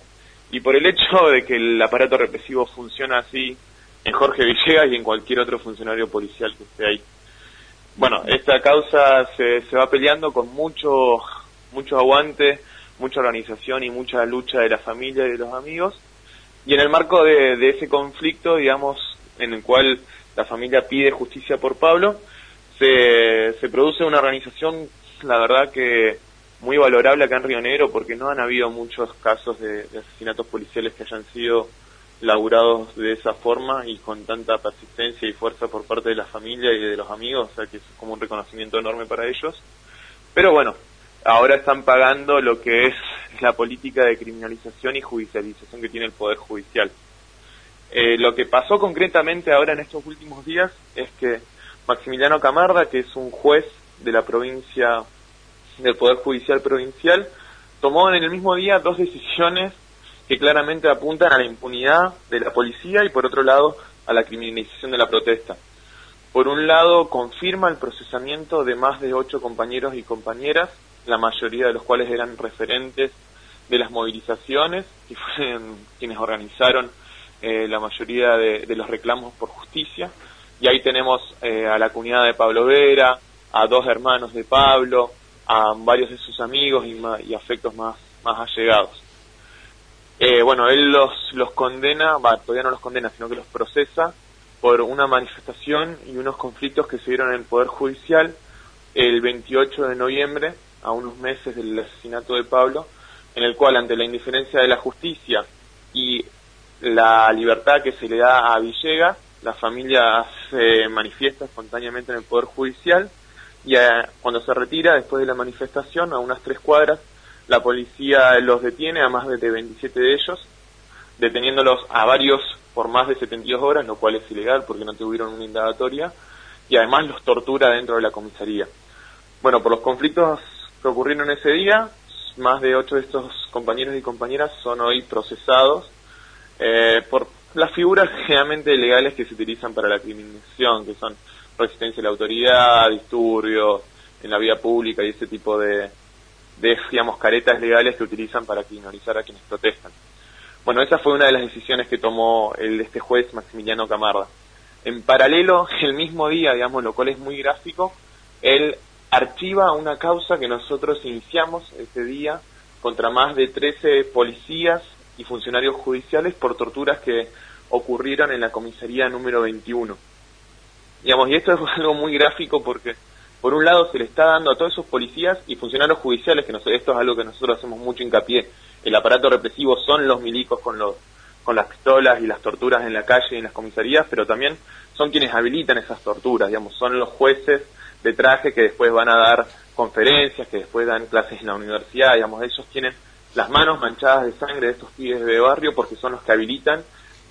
y por el hecho de que el aparato represivo funciona así en Jorge Villegas y en cualquier otro funcionario policial que esté ahí. Bueno, esta causa se, se va peleando con mucho, mucho aguante, mucha organización y mucha lucha de la familia y de los amigos. Y en el marco de, de ese conflicto, digamos, en el cual la familia pide justicia por Pablo, se, se produce una organización, la verdad que muy valorable acá en Río Negro, porque no han habido muchos casos de, asesinatos policiales que hayan sido laburados de esa forma y con tanta persistencia y fuerza por parte de la familia y de los amigos, o sea que es como un reconocimiento enorme para ellos. Pero bueno, ahora están pagando lo que es la política de criminalización y judicialización que tiene el Poder Judicial. Eh, lo que pasó concretamente ahora en estos últimos días es que Maximiliano Camarda, que es un juez de la provincia, del Poder Judicial Provincial, tomó en el mismo día dos decisiones que claramente apuntan a la impunidad de la policía y por otro lado a la criminalización de la protesta. Por un lado, confirma el procesamiento de más de ocho compañeros y compañeras, la mayoría de los cuales eran referentes de las movilizaciones y fueron quienes organizaron eh, la mayoría de, los reclamos por justicia. Y ahí tenemos eh, a la cuñada de Pablo Vera, a dos hermanos de Pablo, a varios de sus amigos y, y afectos más, allegados. Eh, bueno, él los, los condena, va, todavía no los condena, sino que los procesa por una manifestación y unos conflictos que se dieron en el Poder Judicial el 28 de noviembre, a unos meses del asesinato de Pablo, en el cual ante la indiferencia de la justicia y la libertad que se le da a Villegas, la familia se manifiesta espontáneamente en el Poder Judicial y a, cuando se retira después de la manifestación, a unas tres cuadras, la policía los detiene a más de 27 de ellos, deteniéndolos a varios por más de 72 horas, lo cual es ilegal porque no tuvieron una indagatoria, y además los tortura dentro de la comisaría. Bueno, por los conflictos que ocurrieron ese día, más de ocho de estos compañeros y compañeras son hoy procesados eh, por las figuras generalmente legales que se utilizan para la criminalización, que son resistencia a la autoridad, disturbios en la vía pública y ese tipo de, de, digamos, caretas legales que utilizan para criminalizar a quienes protestan. Bueno, esa fue una de las decisiones que tomó el, este juez Maximiliano Camarda. En paralelo, el mismo día, digamos, lo cual es muy gráfico, él archiva una causa que nosotros iniciamos ese día contra más de 13 policías y funcionarios judiciales por torturas que ocurrieron en la comisaría número 21. Digamos, y esto es algo muy gráfico porque por un lado se le está dando a todos esos policías y funcionarios judiciales, que no, esto es algo que nosotros hacemos mucho hincapié, el aparato represivo son los milicos con, los, con las pistolas y las torturas en la calle y en las comisarías, pero también son quienes habilitan esas torturas, digamos, son los jueces de traje que después van a dar conferencias, que después dan clases en la universidad, digamos, ellos tienen las manos manchadas de sangre de estos pibes de barrio porque son los que habilitan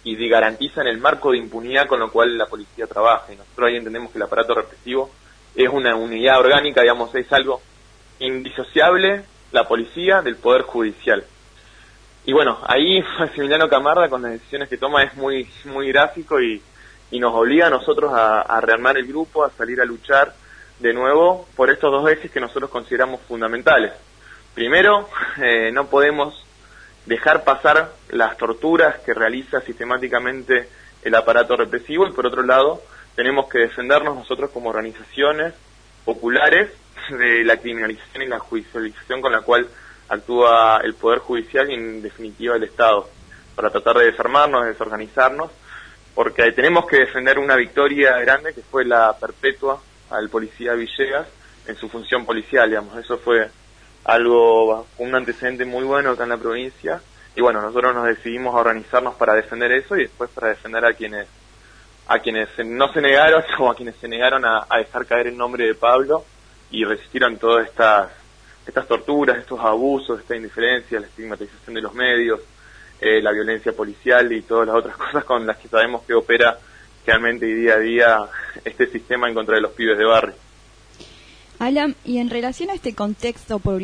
y garantizan el marco de impunidad con lo cual la policía trabaja. Y nosotros ahí entendemos que el aparato represivo es una unidad orgánica, digamos, es algo indisociable la policía del poder judicial. Y bueno, ahí Maximiliano Camarda con las decisiones que toma es muy muy gráfico y, y nos obliga a nosotros a, rearmar el grupo, a salir a luchar de nuevo por estos dos ejes que nosotros consideramos fundamentales. Primero, eh, no podemos dejar pasar las torturas que realiza sistemáticamente el aparato represivo y por otro lado, tenemos que defendernos nosotros como organizaciones populares de la criminalización y la judicialización con la cual actúa el Poder Judicial y en definitiva el Estado, para tratar de desarmarnos, de desorganizarnos, porque tenemos que defender una victoria grande que fue la perpetua al policía Villegas en su función policial, digamos. Eso fue algo, un antecedente muy bueno acá en la provincia. Y bueno, nosotros nos decidimos a organizarnos para defender eso y después para defender a quienes a quienes no se negaron o a quienes se negaron a, dejar caer el nombre de Pablo y resistieron todas estas estas torturas, estos abusos, esta indiferencia, la estigmatización de los medios, eh, la violencia policial y todas las otras cosas con las que sabemos que opera realmente y día a día este sistema en contra de los pibes de barrio. Alan, y en relación a este contexto pro-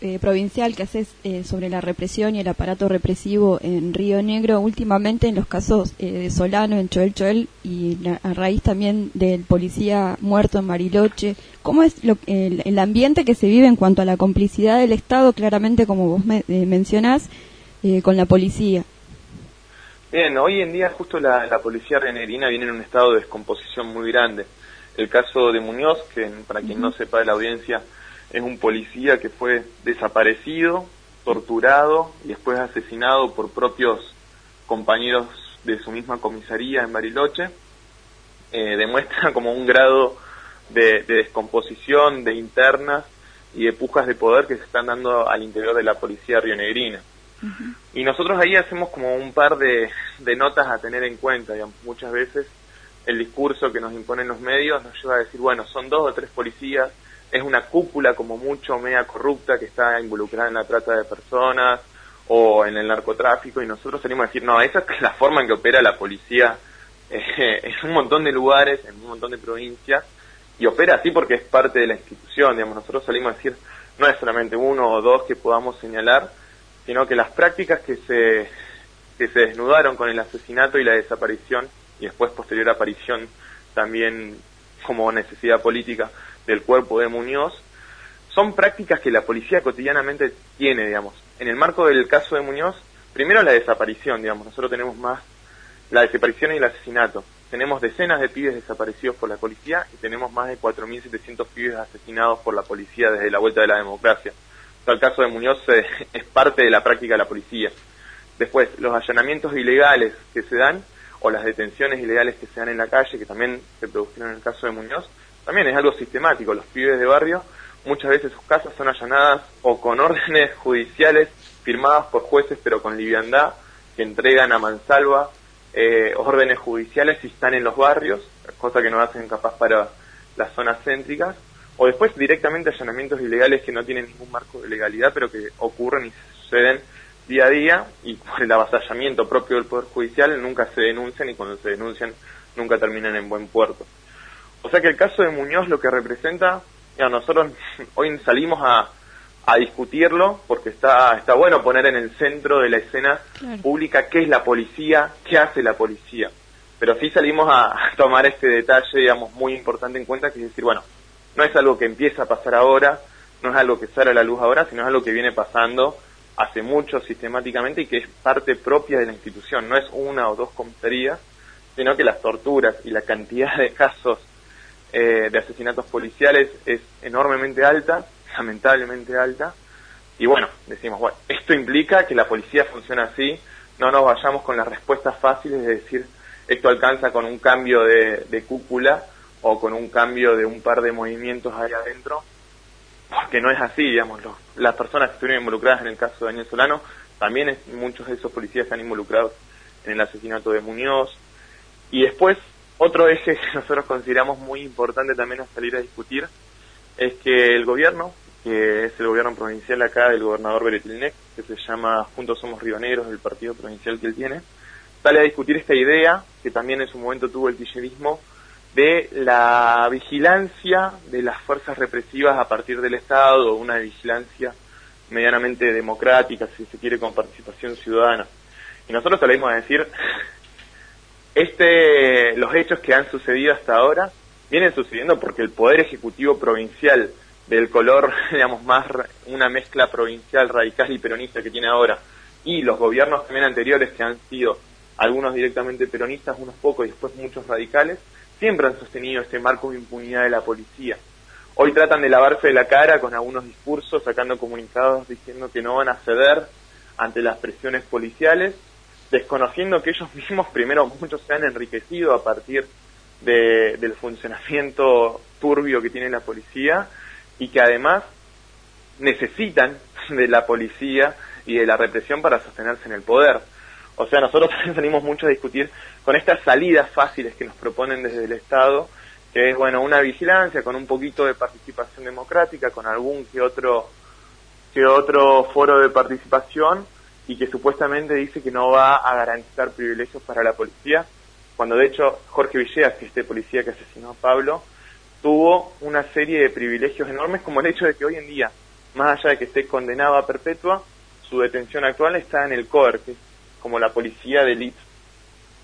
eh, provincial que haces eh, sobre la represión y el aparato represivo en Río Negro, últimamente en los casos eh, de Solano, en Choel Choel, y la- a raíz también del policía muerto en Bariloche, ¿cómo es lo- el, el ambiente que se vive en cuanto a la complicidad del Estado, claramente como vos me- eh, mencionás, eh, con la policía? Bien, hoy en día justo la, la policía renegrina viene en un estado de descomposición muy grande. El caso de Muñoz, que para quien no sepa de la audiencia, es un policía que fue desaparecido, torturado y después asesinado por propios compañeros de su misma comisaría en Bariloche. Eh, demuestra como un grado de, de descomposición, de internas y de pujas de poder que se están dando al interior de la policía rionegrina. Y nosotros ahí hacemos como un par de, de notas a tener en cuenta, digamos, muchas veces el discurso que nos imponen los medios nos lleva a decir, bueno, son dos o tres policías, es una cúpula como mucho media corrupta que está involucrada en la trata de personas o en el narcotráfico y nosotros salimos a decir, no, esa es la forma en que opera la policía eh, en un montón de lugares, en un montón de provincias y opera así porque es parte de la institución, digamos, nosotros salimos a decir, no es solamente uno o dos que podamos señalar, sino que las prácticas que se, que se desnudaron con el asesinato y la desaparición y después posterior aparición también como necesidad política del cuerpo de Muñoz, son prácticas que la policía cotidianamente tiene, digamos. En el marco del caso de Muñoz, primero la desaparición, digamos, nosotros tenemos más la desaparición y el asesinato. Tenemos decenas de pibes desaparecidos por la policía y tenemos más de 4.700 pibes asesinados por la policía desde la vuelta de la democracia. El caso de Muñoz eh, es parte de la práctica de la policía. Después, los allanamientos ilegales que se dan o las detenciones ilegales que se dan en la calle, que también se produjeron en el caso de Muñoz, también es algo sistemático. Los pibes de barrio, muchas veces sus casas son allanadas o con órdenes judiciales firmadas por jueces, pero con liviandad, que entregan a mansalva eh, órdenes judiciales si están en los barrios, cosa que no hacen capaz para las zonas céntricas, o después directamente allanamientos ilegales que no tienen ningún marco de legalidad, pero que ocurren y suceden día a día y por el avasallamiento propio del Poder Judicial nunca se denuncian y cuando se denuncian nunca terminan en buen puerto. O sea que el caso de Muñoz lo que representa, ya nosotros hoy salimos a, a discutirlo porque está, está bueno poner en el centro de la escena Claro. pública qué es la policía, qué hace la policía. Pero sí salimos a, a tomar este detalle, digamos, muy importante en cuenta, que es decir, bueno, no es algo que empieza a pasar ahora, no es algo que sale a la luz ahora, sino es algo que viene pasando hace mucho sistemáticamente y que es parte propia de la institución, no es una o dos comisarías, sino que las torturas y la cantidad de casos eh, de asesinatos policiales es enormemente alta, lamentablemente alta, y bueno, decimos, bueno, esto implica que la policía funciona así, no nos vayamos con las respuestas fáciles de decir, esto alcanza con un cambio de, de cúpula o con un cambio de un par de movimientos ahí adentro, porque no es así, digamos, los- las personas que estuvieron involucradas en el caso de Daniel Solano, también es- muchos de esos policías están involucrados en el asesinato de Muñoz. Y después, otro eje que nosotros consideramos muy importante también a salir a discutir, es que el gobierno, que es el gobierno provincial acá del gobernador Beretilnec, que se llama Juntos Somos Rioneros, el partido provincial que él tiene, sale a discutir esta idea, que también en su momento tuvo el kirchnerismo, de la vigilancia de las fuerzas represivas a partir del Estado, una vigilancia medianamente democrática, si se quiere, con participación ciudadana. Y nosotros salimos a decir, este, los hechos que han sucedido hasta ahora vienen sucediendo porque el Poder Ejecutivo Provincial, del color, digamos, más una mezcla provincial, radical y peronista que tiene ahora, y los gobiernos también anteriores que han sido algunos directamente peronistas, unos pocos y después muchos radicales, siempre han sostenido este marco de impunidad de la policía. Hoy tratan de lavarse de la cara con algunos discursos, sacando comunicados diciendo que no van a ceder ante las presiones policiales, desconociendo que ellos mismos primero muchos se han enriquecido a partir de- del funcionamiento turbio que tiene la policía y que además necesitan de la policía y de la represión para sostenerse en el poder. O sea, nosotros también salimos mucho a discutir con estas salidas fáciles que nos proponen desde el Estado, que es, bueno, una vigilancia con un poquito de participación democrática, con algún que otro, que otro foro de participación y que supuestamente dice que no va a garantizar privilegios para la policía, cuando de hecho Jorge Villegas, que es este policía que asesinó a Pablo, tuvo una serie de privilegios enormes como el hecho de que hoy en día, más allá de que esté condenado a perpetua, su detención actual está en el COER, que como la policía de élite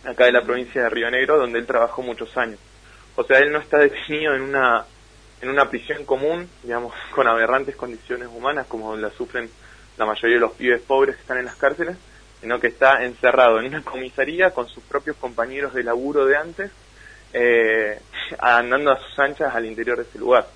acá de la provincia de Río Negro, donde él trabajó muchos años. O sea, él no está detenido en una en una prisión común, digamos, con aberrantes condiciones humanas como la sufren la mayoría de los pibes pobres que están en las cárceles, sino que está encerrado en una comisaría con sus propios compañeros de laburo de antes, eh, andando a sus anchas al interior de ese lugar.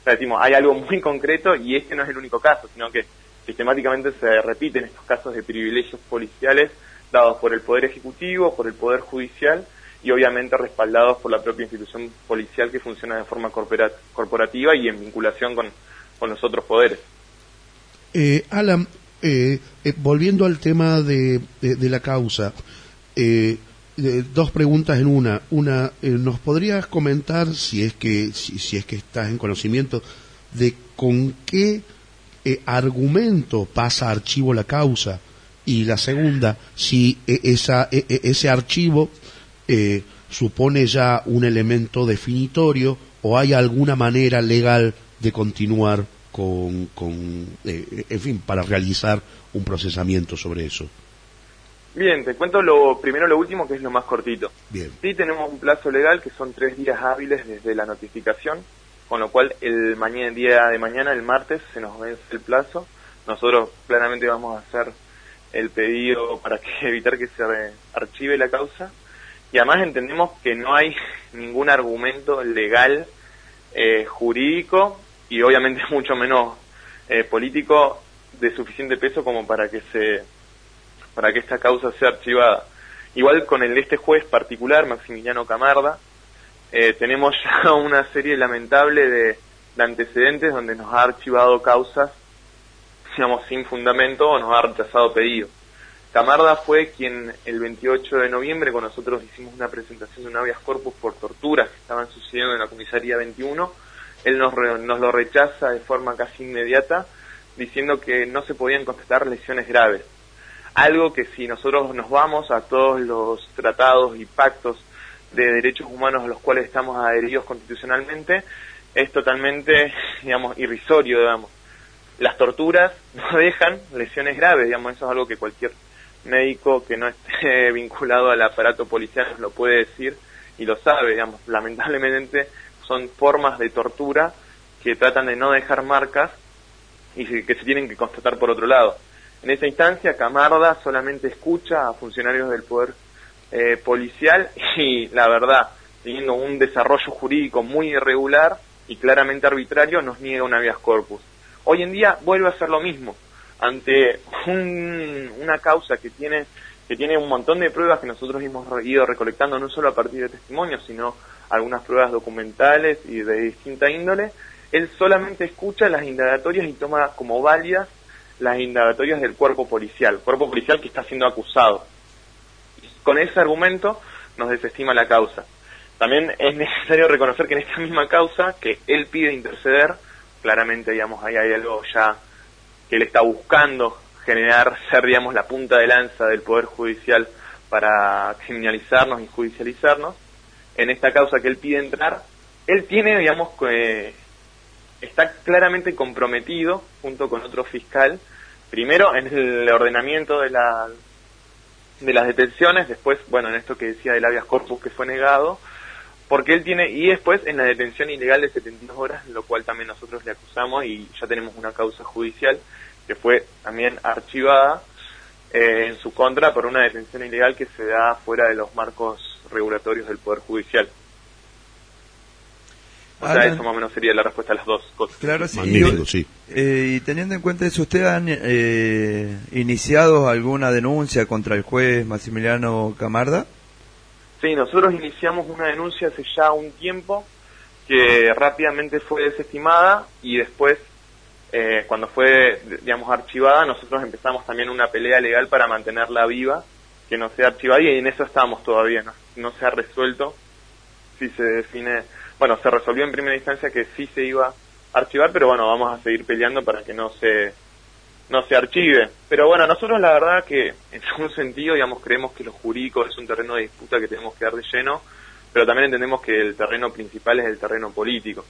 O sea, decimos, hay algo muy concreto y este no es el único caso, sino que sistemáticamente se repiten estos casos de privilegios policiales dados por el Poder Ejecutivo, por el Poder Judicial y obviamente respaldados por la propia institución policial que funciona de forma corporativa y en vinculación con, con los otros poderes. Eh, Alan, eh, eh, volviendo al tema de, de, la causa, eh, dos preguntas en una. Una, ¿nos podrías comentar si es que si, si, es que estás en conocimiento de con qué argumento pasa archivo la causa? Y la segunda, si esa, ese archivo supone ya un elemento definitorio o hay alguna manera legal de continuar con, con eh, en fin, para realizar un procesamiento sobre eso. Bien, te cuento lo primero lo último, que es lo más cortito. Bien. Sí, tenemos un plazo legal que son tres días hábiles desde la notificación, con lo cual el mañana, día de mañana, el martes, se nos vence el plazo. Nosotros claramente vamos a hacer el pedido para que, evitar que se archive la causa. Y además entendemos que no hay ningún argumento legal, eh, jurídico y obviamente mucho menos eh, político de suficiente peso como para que se para que esta causa sea archivada. Igual con el de este juez particular, Maximiliano Camarda, eh, tenemos ya una serie lamentable de, de, antecedentes donde nos ha archivado causas, digamos, sin fundamento o nos ha rechazado pedidos. Camarda fue quien el 28 de noviembre, con nosotros hicimos una presentación de un habeas corpus por torturas que estaban sucediendo en la comisaría 21, él nos, nos lo rechaza de forma casi inmediata, diciendo que no se podían constatar lesiones graves. Algo que si nosotros nos vamos a todos los tratados y pactos de derechos humanos a los cuales estamos adheridos constitucionalmente, es totalmente, digamos, irrisorio, digamos. Las torturas no dejan lesiones graves, digamos, eso es algo que cualquier médico que no esté vinculado al aparato policial lo puede decir y lo sabe, digamos. Lamentablemente son formas de tortura que tratan de no dejar marcas y que se tienen que constatar por otro lado. En esa instancia, Camarda solamente escucha a funcionarios del poder eh, policial y, la verdad, teniendo un desarrollo jurídico muy irregular y claramente arbitrario, nos niega un habeas corpus. Hoy en día vuelve a ser lo mismo. Ante una causa que tiene, que tiene un montón de pruebas que nosotros hemos ido recolectando no solo a partir de testimonios, sino algunas pruebas documentales y de distinta índole, él solamente escucha las indagatorias y toma como válidas las indagatorias del cuerpo policial, cuerpo policial que está siendo acusado. Con ese argumento nos desestima la causa. También es necesario reconocer que en esta misma causa que él pide interceder, claramente digamos ahí hay algo ya que él está buscando generar ser digamos la punta de lanza del poder judicial para criminalizarnos y judicializarnos, en esta causa que él pide entrar, él tiene, digamos, eh, está claramente comprometido junto con otro fiscal, primero en el ordenamiento de la de las detenciones, después, bueno, en esto que decía del habeas corpus que fue negado, porque él tiene, y después en la detención ilegal de 72 horas, lo cual también nosotros le acusamos y ya tenemos una causa judicial que fue también archivada eh, en su contra por una detención ilegal que se da fuera de los marcos regulatorios del Poder Judicial. O sea, eso más o menos sería la respuesta a las dos cosas. Claro, sí. Eh, y teniendo en cuenta eso, ¿usted han eh, iniciado alguna denuncia contra el juez Maximiliano Camarda? Sí, nosotros iniciamos una denuncia hace ya un tiempo que rápidamente fue desestimada y después, eh, cuando fue, digamos, archivada, nosotros empezamos también una pelea legal para mantenerla viva, que no sea archivada y en eso estamos todavía, no, no se ha resuelto si se define, bueno, se resolvió en primera instancia que sí se iba a archivar, pero bueno, vamos a seguir peleando para que no se no se archive. Pero bueno, nosotros la verdad que en algún sentido, digamos, creemos que lo jurídico es un terreno de disputa que tenemos que dar de lleno, pero también entendemos que el terreno principal es el terreno político.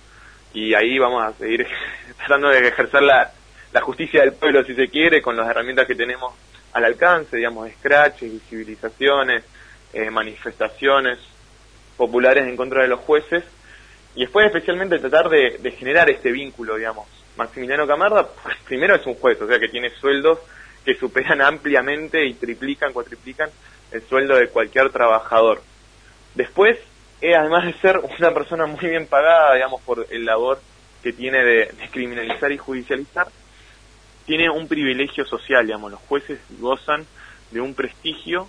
Y ahí vamos a seguir tratando de ejercer la, la justicia del pueblo, si se quiere, con las herramientas que tenemos al alcance, digamos, scratches, visibilizaciones, eh, manifestaciones populares en contra de los jueces, y después especialmente tratar de, generar este vínculo, digamos, Maximiliano Camarda, pues primero es un juez, o sea que tiene sueldos que superan ampliamente y triplican, cuatriplican el sueldo de cualquier trabajador. Después, eh, además de ser una persona muy bien pagada, digamos, por el labor que tiene de criminalizar y judicializar, tiene un privilegio social, digamos, los jueces gozan de un prestigio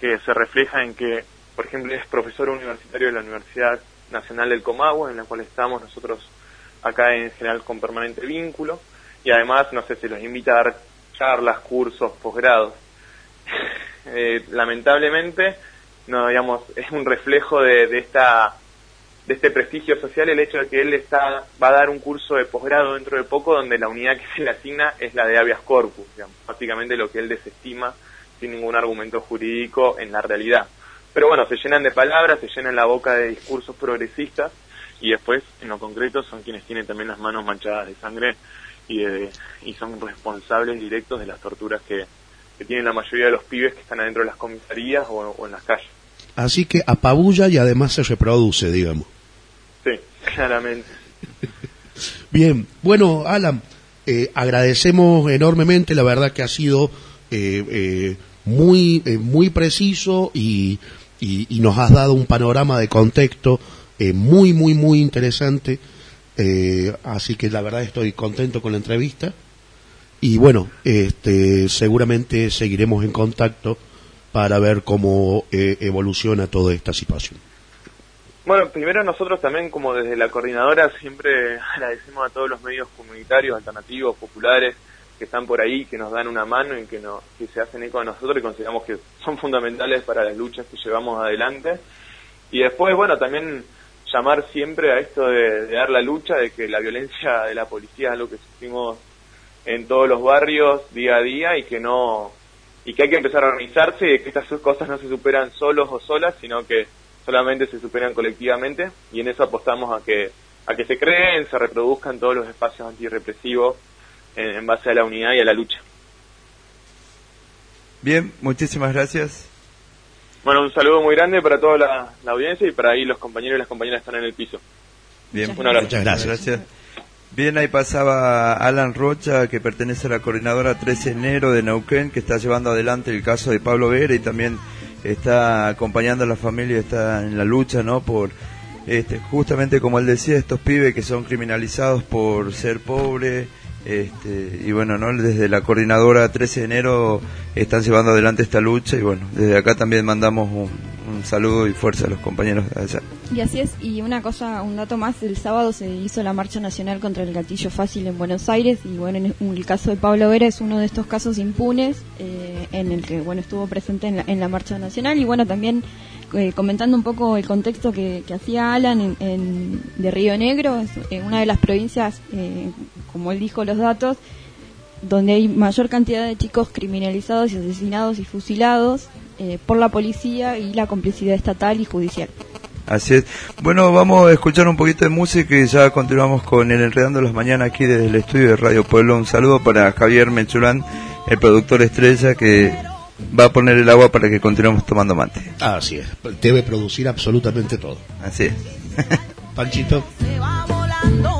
que se refleja en que, por ejemplo, es profesor universitario de la Universidad Nacional del Comahue, en la cual estamos nosotros acá en general con permanente vínculo, y además, no sé, se los invita a dar charlas, cursos, posgrados. eh, lamentablemente, no, digamos, es un reflejo de, de esta de este prestigio social el hecho de que él está va a dar un curso de posgrado dentro de poco donde la unidad que se le asigna es la de habeas corpus, básicamente lo que él desestima sin ningún argumento jurídico en la realidad. Pero bueno, se llenan de palabras, se llenan la boca de discursos progresistas y después, en lo concreto, son quienes tienen también las manos manchadas de sangre y, de, y son responsables directos de las torturas que, que tienen la mayoría de los pibes que están adentro de las comisarías o, o en las calles. Así que apabulla y además se reproduce, digamos. Sí, claramente. Bien, bueno, Alan, eh, agradecemos enormemente, la verdad que ha sido eh, eh, muy, eh, muy preciso y, y, y nos has dado un panorama de contexto eh, muy, muy, muy interesante. Eh, así que la verdad estoy contento con la entrevista. Y bueno, este, seguramente seguiremos en contacto para ver cómo eh, evoluciona toda esta situación. Bueno, primero nosotros también como desde la coordinadora siempre agradecemos a todos los medios comunitarios, alternativos, populares que están por ahí, que nos dan una mano y que, no, que se hacen eco a nosotros y consideramos que son fundamentales para las luchas que llevamos adelante. Y después, bueno, también llamar siempre a esto de, de dar la lucha, de que la violencia de la policía es lo que sufrimos en todos los barrios día a día y que no y que hay que empezar a organizarse y que estas cosas no se superan solos o solas, sino que solamente se superan colectivamente y en eso apostamos a que a que se creen, se reproduzcan todos los espacios antirrepresivos en, en base a la unidad y a la lucha. Bien, muchísimas gracias. Bueno, un saludo muy grande para toda la, la audiencia y para ahí los compañeros y las compañeras que están en el piso. Bien, Un abrazo. Muchas gracias. Bien, ahí pasaba Alan Rocha, que pertenece a la coordinadora 13 de enero de Neuquén, que está llevando adelante el caso de Pablo Vera y también está acompañando a la familia, está en la lucha, ¿no? Por, este, justamente como él decía, estos pibes que son criminalizados por ser pobres, este, y bueno, ¿no? Desde la coordinadora 13 de enero están llevando adelante esta lucha y bueno, desde acá también mandamos un, saludo y fuerza a los compañeros de allá. Y así es, y una cosa, un dato más, el sábado se hizo la marcha nacional contra el gatillo fácil en Buenos Aires y bueno, en el caso de Pablo Vera es uno de estos casos impunes eh, en el que bueno estuvo presente en la, en la marcha nacional y bueno también eh, comentando un poco el contexto que, que hacía Alan en, en- de Río Negro, es eh, una de las provincias, eh, como él dijo los datos, donde hay mayor cantidad de chicos criminalizados y asesinados y fusilados eh, por la policía y la complicidad estatal y judicial. Así es. Bueno, vamos a escuchar un poquito de música y ya continuamos con el Enredando las Mañanas aquí desde el estudio de Radio Pueblo. Un saludo para Javier Mechurán, el productor estrella que va a poner el agua para que continuemos tomando mate. Así es, debe producir absolutamente todo. Así es. Panchito. Se va volando,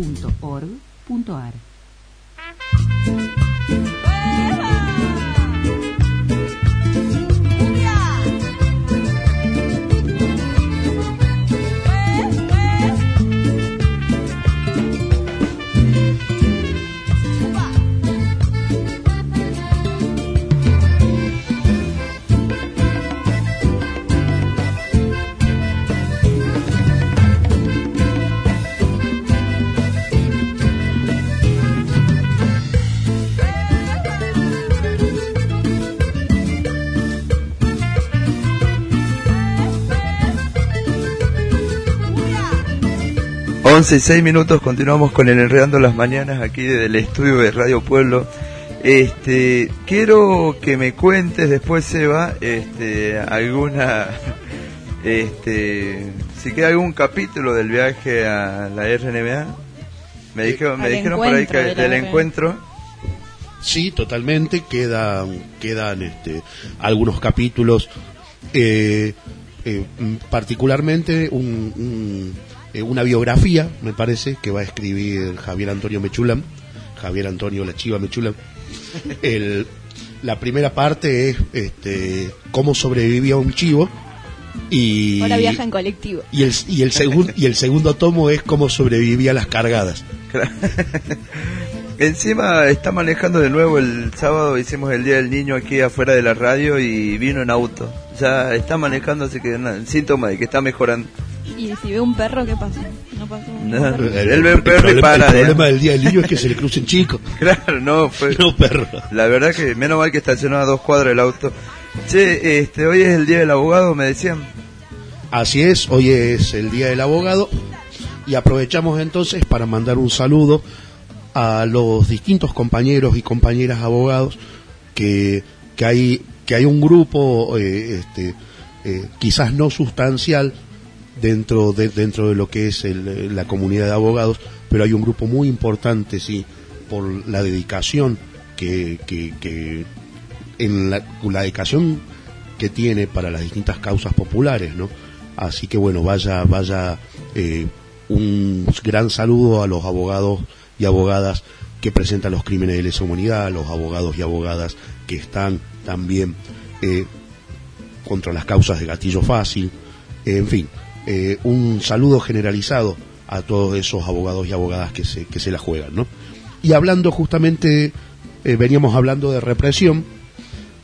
www.org.ar 11 y 6 minutos continuamos con el Enredando las Mañanas aquí desde el estudio de Radio Pueblo. Este, quiero que me cuentes después, Seba, este, alguna, este, si queda algún capítulo del viaje a la RNBA. Me, dijeron por ahí que de del encuentro. Sí, totalmente, quedan, quedan este, algunos capítulos. Eh, eh particularmente un eh, una biografía, me parece, que va a escribir Javier Antonio Mechulam, Javier Antonio La Chiva Mechulam. El, la primera parte es este, cómo sobrevivía un chivo y Ahora viaja en colectivo. y el, y el, segun- y el segundo tomo es cómo sobrevivía a las cargadas. Encima está manejando de nuevo el sábado, hicimos el Día del Niño aquí afuera de la radio y vino en auto. Ya está manejando, así que na- síntoma de que está mejorando. Y si ve un perro, ¿qué pasa? No perro. él ve un perro y problema, para. el de- problema del día del niño es que se le crucen chicos. Claro, no, fue. No, perro. La verdad que menos mal que estacionó a dos cuadras el auto. Che, este, hoy es el día del abogado, me decían. Así es, hoy es el Día del Abogado y aprovechamos entonces para mandar un saludo a los distintos compañeros y compañeras abogados que, que hay que hay un grupo eh, este, eh, quizás no sustancial dentro de dentro de lo que es el, eh, la comunidad de abogados, pero hay un grupo muy importante sí por la dedicación que, que, que en la, la dedicación que tiene para las distintas causas populares, ¿no? Así que bueno, vaya, vaya eh, un gran saludo a los abogados y abogadas que presentan los crímenes de lesa humanidad, a los abogados y abogadas que están también eh, contra las causas de gatillo fácil, en fin, eh, un saludo generalizado a todos esos abogados y abogadas que se, que se la juegan, ¿no? Y hablando justamente, eh, veníamos hablando de represión,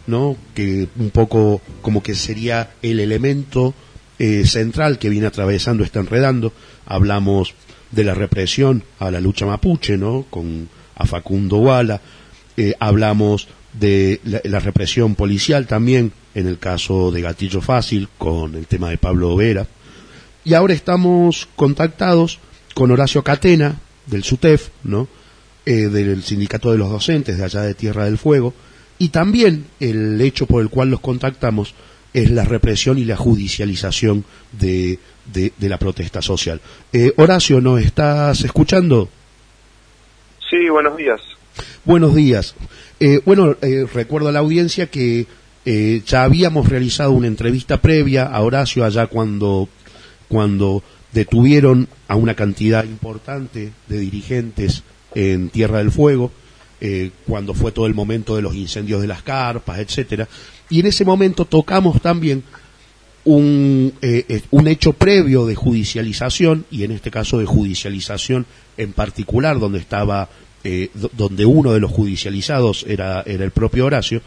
¿no? Que un poco como que sería el elemento eh, central que viene atravesando está enredando. Hablamos de la represión a la lucha mapuche, ¿no? Con a Facundo Wala. Eh, hablamos de la, la represión policial también en el caso de Gatillo Fácil con el tema de Pablo Vera. Y ahora estamos contactados con Horacio Catena del SUTEF, ¿no? Eh, del Sindicato de los Docentes de allá de Tierra del Fuego. Y también el hecho por el cual los contactamos es la represión y la judicialización de, de, de la protesta social. Eh, Horacio, ¿nos estás escuchando? Sí, buenos días. Buenos días. Eh, bueno, eh, recuerdo a la audiencia que ya habíamos realizado una entrevista previa a Horacio allá cuando, cuando detuvieron a una cantidad importante de dirigentes en Tierra del Fuego, eh, cuando fue todo el momento de los incendios de las carpas, etcétera. Y en ese momento tocamos también un, eh, eh, un hecho previo de judicialización, y en este caso de judicialización en particular, donde estaba, eh, do- donde uno de los judicializados era, era el propio Horacio,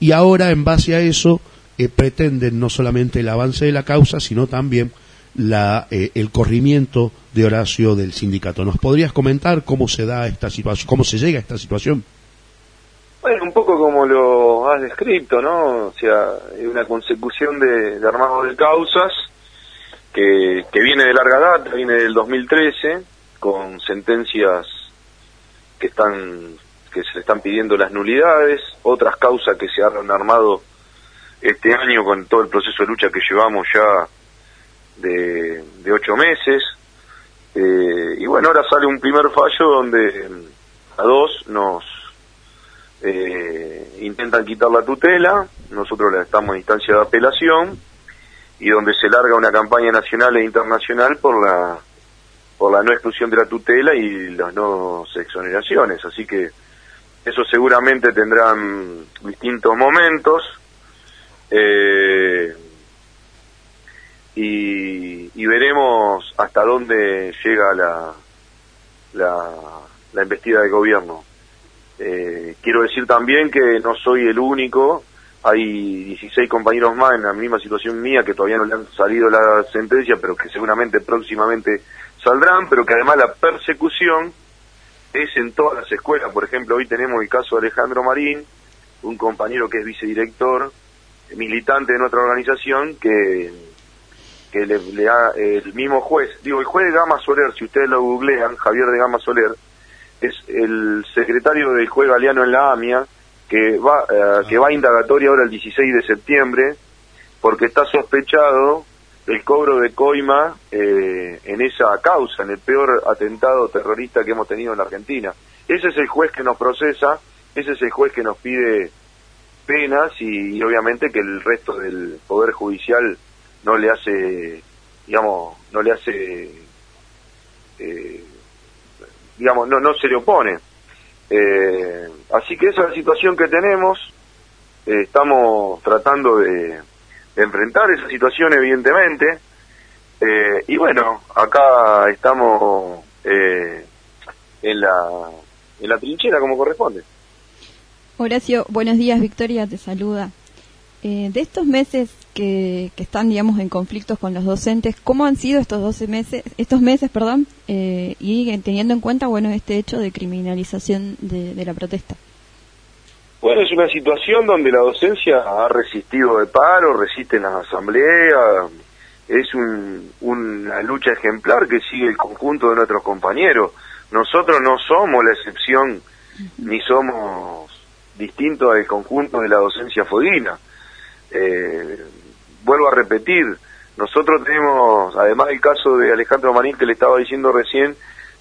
y ahora en base a eso eh, pretenden no solamente el avance de la causa, sino también la, eh, el corrimiento de Horacio del sindicato. ¿Nos podrías comentar cómo se da esta situación, cómo se llega a esta situación? Bueno, un poco como lo has descrito, ¿no? O sea, es una consecución de, de armado de causas que, que viene de larga data, viene del 2013, con sentencias que están que se le están pidiendo las nulidades, otras causas que se han armado este año con todo el proceso de lucha que llevamos ya de, ocho meses. Eh, y bueno, ahora sale un primer fallo donde mm, a dos nos eh, intentan quitar la tutela, nosotros la estamos en instancia de apelación y donde se larga una campaña nacional e internacional por la por la no exclusión de la tutela y las no exoneraciones, así que eso seguramente tendrán distintos momentos. Eh, y, y veremos hasta dónde llega la, la, la investida del gobierno. Eh, quiero decir también que no soy el único, hay 16 compañeros más en la misma situación mía que todavía no le han salido la sentencia, pero que seguramente próximamente saldrán, pero que además la persecución es en todas las escuelas. Por ejemplo, hoy tenemos el caso de Alejandro Marín, un compañero que es vicedirector, militante de nuestra organización, que, que le, le ha, el mismo juez, digo, el juez de Gama Soler, si ustedes lo googlean, Javier de Gama Soler, es el secretario del juez Galeano en la AMIA, que va, eh, que va a indagatoria ahora el 16 de septiembre, porque está sospechado del cobro de coima eh, en esa causa, en el peor atentado terrorista que hemos tenido en la Argentina. Ese es el juez que nos procesa, ese es el juez que nos pide penas y, y obviamente que el resto del poder judicial no le hace, digamos, no le hace, eh, digamos, no, no se le opone. Eh, así que esa es la situación que tenemos. Eh, estamos tratando de, de enfrentar esa situación, evidentemente. Eh, y bueno, acá estamos eh, en la en la trinchera como corresponde. Horacio, buenos días, Victoria te saluda. Eh, de estos meses que, que están, digamos, en conflictos con los docentes, ¿cómo han sido estos 12 meses, estos meses, perdón, eh, y teniendo en cuenta, bueno, este hecho de criminalización de, de la protesta? Bueno, es una situación donde la docencia ha resistido de paro, resiste en las asambleas, es un- una lucha ejemplar que sigue el conjunto de nuestros compañeros. Nosotros no somos la excepción ni somos distintos del conjunto de la docencia fodina. Eh, vuelvo a repetir, nosotros tenemos, además del caso de Alejandro Marín que le estaba diciendo recién,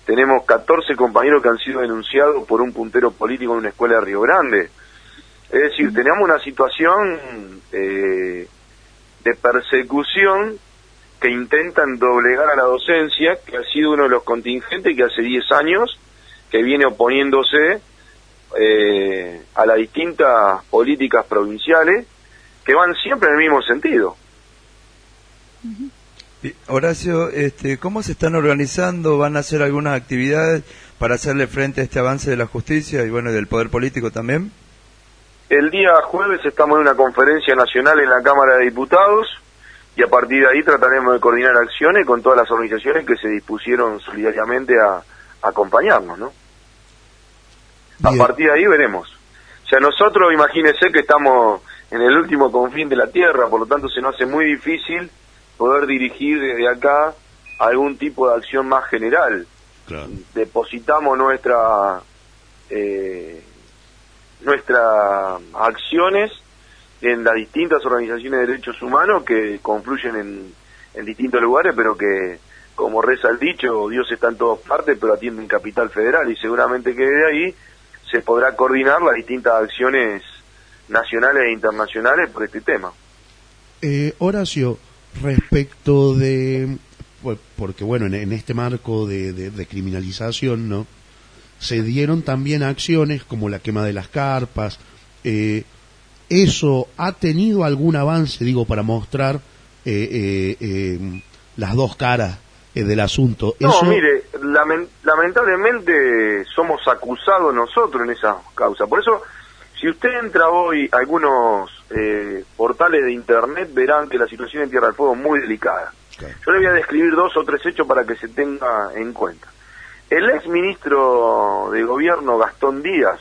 tenemos 14 compañeros que han sido denunciados por un puntero político en una escuela de Río Grande. Es decir, tenemos una situación eh, de persecución que intentan doblegar a la docencia, que ha sido uno de los contingentes que hace 10 años que viene oponiéndose eh, a las distintas políticas provinciales que van siempre en el mismo sentido. Horacio, este, ¿cómo se están organizando? ¿Van a hacer algunas actividades para hacerle frente a este avance de la justicia y bueno, del poder político también? El día jueves estamos en una conferencia nacional en la Cámara de Diputados y a partir de ahí trataremos de coordinar acciones con todas las organizaciones que se dispusieron solidariamente a, a acompañarnos, ¿no? A partir de ahí veremos. O sea, nosotros imagínense que estamos en el último confín de la Tierra, por lo tanto se nos hace muy difícil poder dirigir desde acá algún tipo de acción más general. Depositamos nuestra eh, nuestras acciones en las distintas organizaciones de derechos humanos que confluyen en, en distintos lugares, pero que, como reza el dicho, Dios está en todas partes, pero atiende en Capital Federal, y seguramente que de ahí se podrá coordinar las distintas acciones nacionales e internacionales por este tema. Eh, Horacio, respecto de, pues, porque bueno, en, en este marco de, de- de criminalización, ¿no? Se dieron también acciones como la quema de las carpas. eh, ¿Eso ha tenido algún avance, digo, para mostrar eh, eh, eh, las dos caras eh, del asunto? No, Eso, mire, lamen- lamentablemente somos acusados nosotros en esa causa. Por eso, si usted entra hoy a algunos eh, portales de internet, verán que la situación en Tierra del Fuego es muy delicada. Yo le voy a describir dos o tres hechos para que se tenga en cuenta. El ex ministro de Gobierno, Gastón Díaz,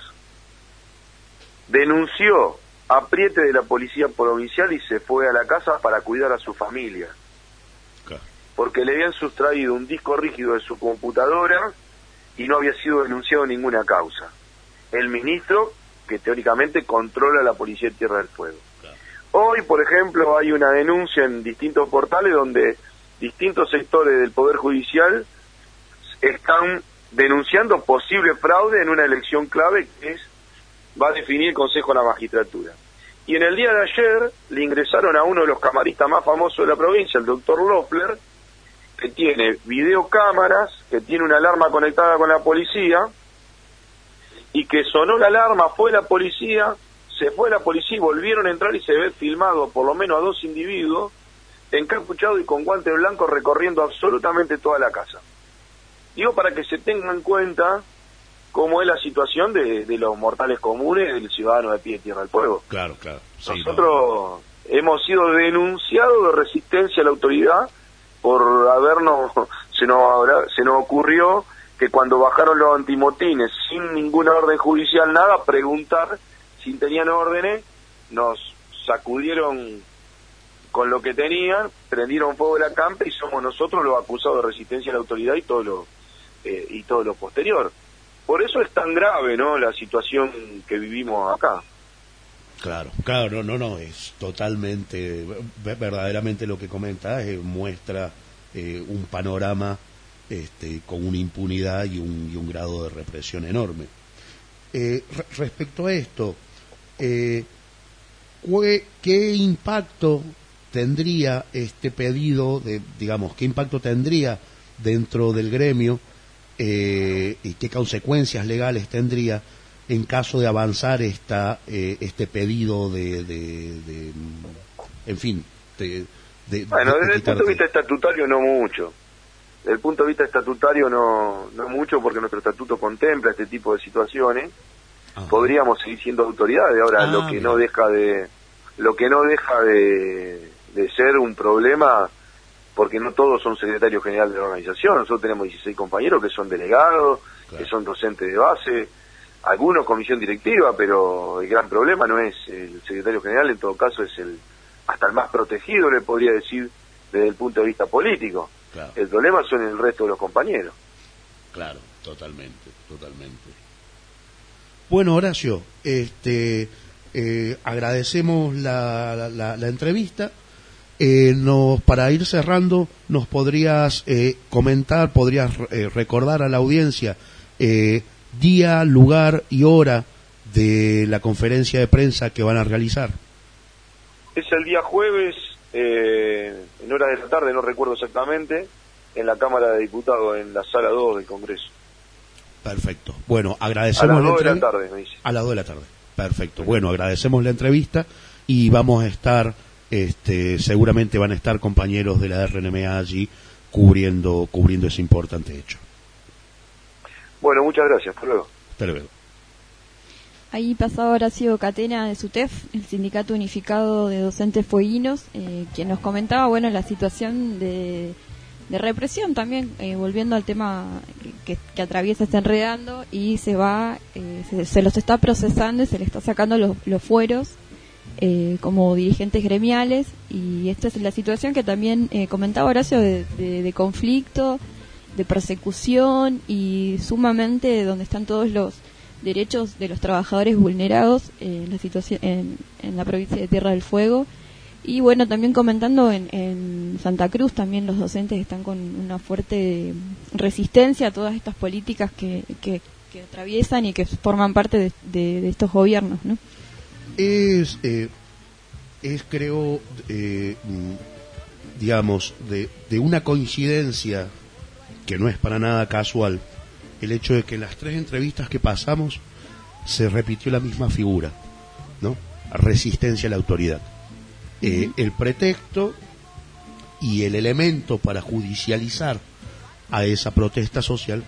denunció apriete de la policía provincial y se fue a la casa para cuidar a su familia. Porque le habían sustraído un disco rígido de su computadora y no había sido denunciado ninguna causa. El ministro, que teóricamente controla la policía de Tierra del Fuego. Hoy, por ejemplo, hay una denuncia en distintos portales donde distintos sectores del Poder Judicial están denunciando posible fraude en una elección clave que es va a definir el Consejo de la Magistratura. Y en el día de ayer le ingresaron a uno de los camaristas más famosos de la provincia, el doctor Loeffler, que tiene videocámaras, que tiene una alarma conectada con la policía, y que sonó la alarma, fue la policía, se fue la policía y volvieron a entrar y se ve filmado por lo menos a dos individuos encapuchados y con guantes blancos recorriendo absolutamente toda la casa. Digo para que se tenga en cuenta cómo es la situación de, de los mortales comunes del ciudadano de pie de Tierra del Fuego. Claro, claro. sí, no. Nosotros hemos sido denunciados de resistencia a la autoridad por habernos, se nos, se nos ocurrió que cuando bajaron los antimotines sin ninguna orden judicial, nada, preguntar si tenían órdenes, nos sacudieron con lo que tenían, prendieron fuego de la campa y somos nosotros los acusados de resistencia a la autoridad y todo lo, eh, y todo lo posterior. Por eso es tan grave, ¿no? La situación que vivimos acá. Claro, claro, no, no, no, es totalmente, ve- verdaderamente lo que comenta, eh, muestra eh, un panorama este, con una impunidad y un, y un grado de represión enorme. Eh, re- respecto a esto, eh, ¿cué, ¿qué impacto tendría este pedido, de, digamos, qué impacto tendría dentro del gremio eh, y qué consecuencias legales tendría en caso de avanzar esta, eh, este pedido de, de, de, en fin, de, Bueno, de desde el punto de vista estatutario no mucho. Desde el punto de vista estatutario no, no mucho porque nuestro estatuto contempla este tipo de situaciones. Podríamos seguir siendo autoridades. Ahora Ah, lo que no deja de lo que no deja de, de ser un problema porque no todos son secretarios generales de la organización. Nosotros tenemos 16 compañeros que son delegados, que son docentes de base, algunos comisión directiva, pero el gran problema no es el secretario general, en todo caso es el hasta el más protegido, le podría decir, desde el punto de vista político. Claro. El problema son el resto de los compañeros. Claro, totalmente, totalmente. Bueno, Horacio, este, eh, agradecemos la, la- la- la entrevista. Eh, nos, para ir cerrando, ¿nos podrías eh, comentar, podrías eh, recordar a la audiencia eh, día, lugar y hora de la conferencia de prensa que van a realizar? Es el día jueves, eh, en hora de la tarde, no recuerdo exactamente, en la Cámara de Diputados, en la sala 2 del Congreso. Perfecto. Bueno, agradecemos A las dos de la entrevista. tarde, me dice. A las 2 de la tarde. Perfecto. Bueno, agradecemos la entrevista y vamos a estar, este, seguramente van a estar compañeros de la RNMA allí cubriendo, cubriendo ese importante hecho. Bueno, muchas gracias. Hasta luego. Hasta luego. Ahí pasaba Horacio Catena de SUTEF, el Sindicato Unificado de Docentes Fueguinos, eh, quien nos comentaba, bueno, la situación de, de represión también, eh, volviendo al tema que, que atraviesa está enredando y se va, eh, se, se los está procesando y se le está sacando los, los fueros eh, como dirigentes gremiales. Y esta es la situación que también comentaba Horacio de- de conflicto, de persecución y sumamente donde están todos los derechos de los trabajadores vulnerados eh, en la situación en, en la provincia de Tierra del Fuego y bueno también comentando en, en Santa Cruz también los docentes están con una fuerte resistencia a todas estas políticas que, que, atraviesan y que forman parte de, estos gobiernos ¿no? Es, eh, es creo, eh, digamos, de, de una coincidencia que no es para nada casual, el hecho de que en las tres entrevistas que pasamos se repitió la misma figura, ¿no? Resistencia a la autoridad. Eh, el pretexto y el elemento para judicializar a esa protesta social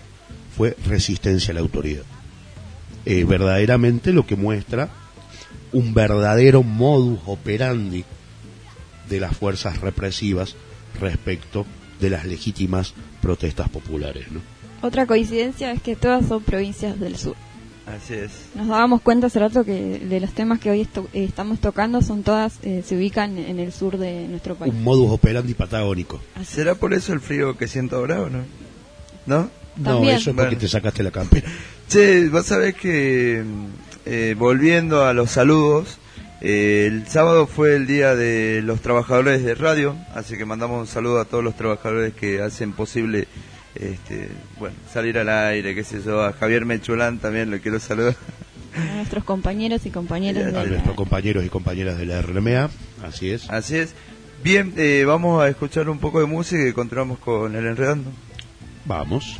fue resistencia a la autoridad. Eh, verdaderamente lo que muestra un verdadero modus operandi de las fuerzas represivas respecto de las legítimas protestas populares. ¿no? Otra coincidencia es que todas son provincias del sur Así es. Nos dábamos cuenta hace rato que de los temas que hoy esto- eh, estamos tocando son todas, eh, se ubican en el sur de nuestro país. Un modus operandi patagónico. ¿Será por eso el frío que siento ahora o no? ¿No? No, eso es porque te sacaste la campera. Che, vos sabés que, eh, volviendo a los saludos, eh, el sábado fue el día de los trabajadores de radio, así que mandamos un saludo a todos los trabajadores que hacen posible este, bueno, salir al aire, qué sé yo, a Javier Mechulán también lo quiero saludar. A nuestros compañeros y compañeras A la- nuestros compañeros y compañeras de la RMA, así es. Así es. Bien, eh, vamos a escuchar un poco de música y continuamos con el enredando. Vamos.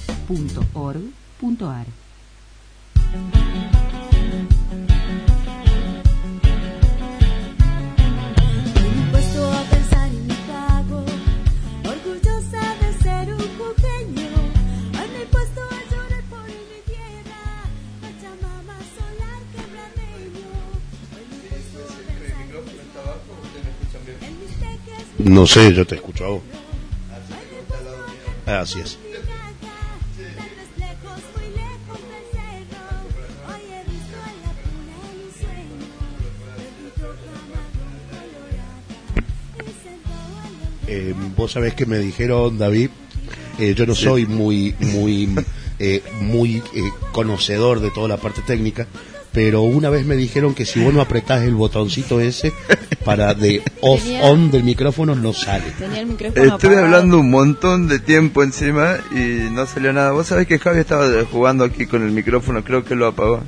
Puesto a pensar en mi pago, orgullosa de ser un jujeño. Hoy me he puesto a llorar por mi tierra, Pachamama solar quebradeño. Hoy me he puesto a pensar en mis peques, No sé, yo te escucho a vos. Así es. Eh, vos sabés que me dijeron, David, eh, yo no soy muy, muy, eh, muy eh, conocedor de toda la parte técnica, pero una vez me dijeron que si vos no apretás el botoncito ese para de off Tenía- on del micrófono no sale. Tenía el micrófono Estuve apagado. hablando un montón de tiempo encima y no salió nada. Vos sabés que Javi estaba jugando aquí con el micrófono, creo que lo apagó.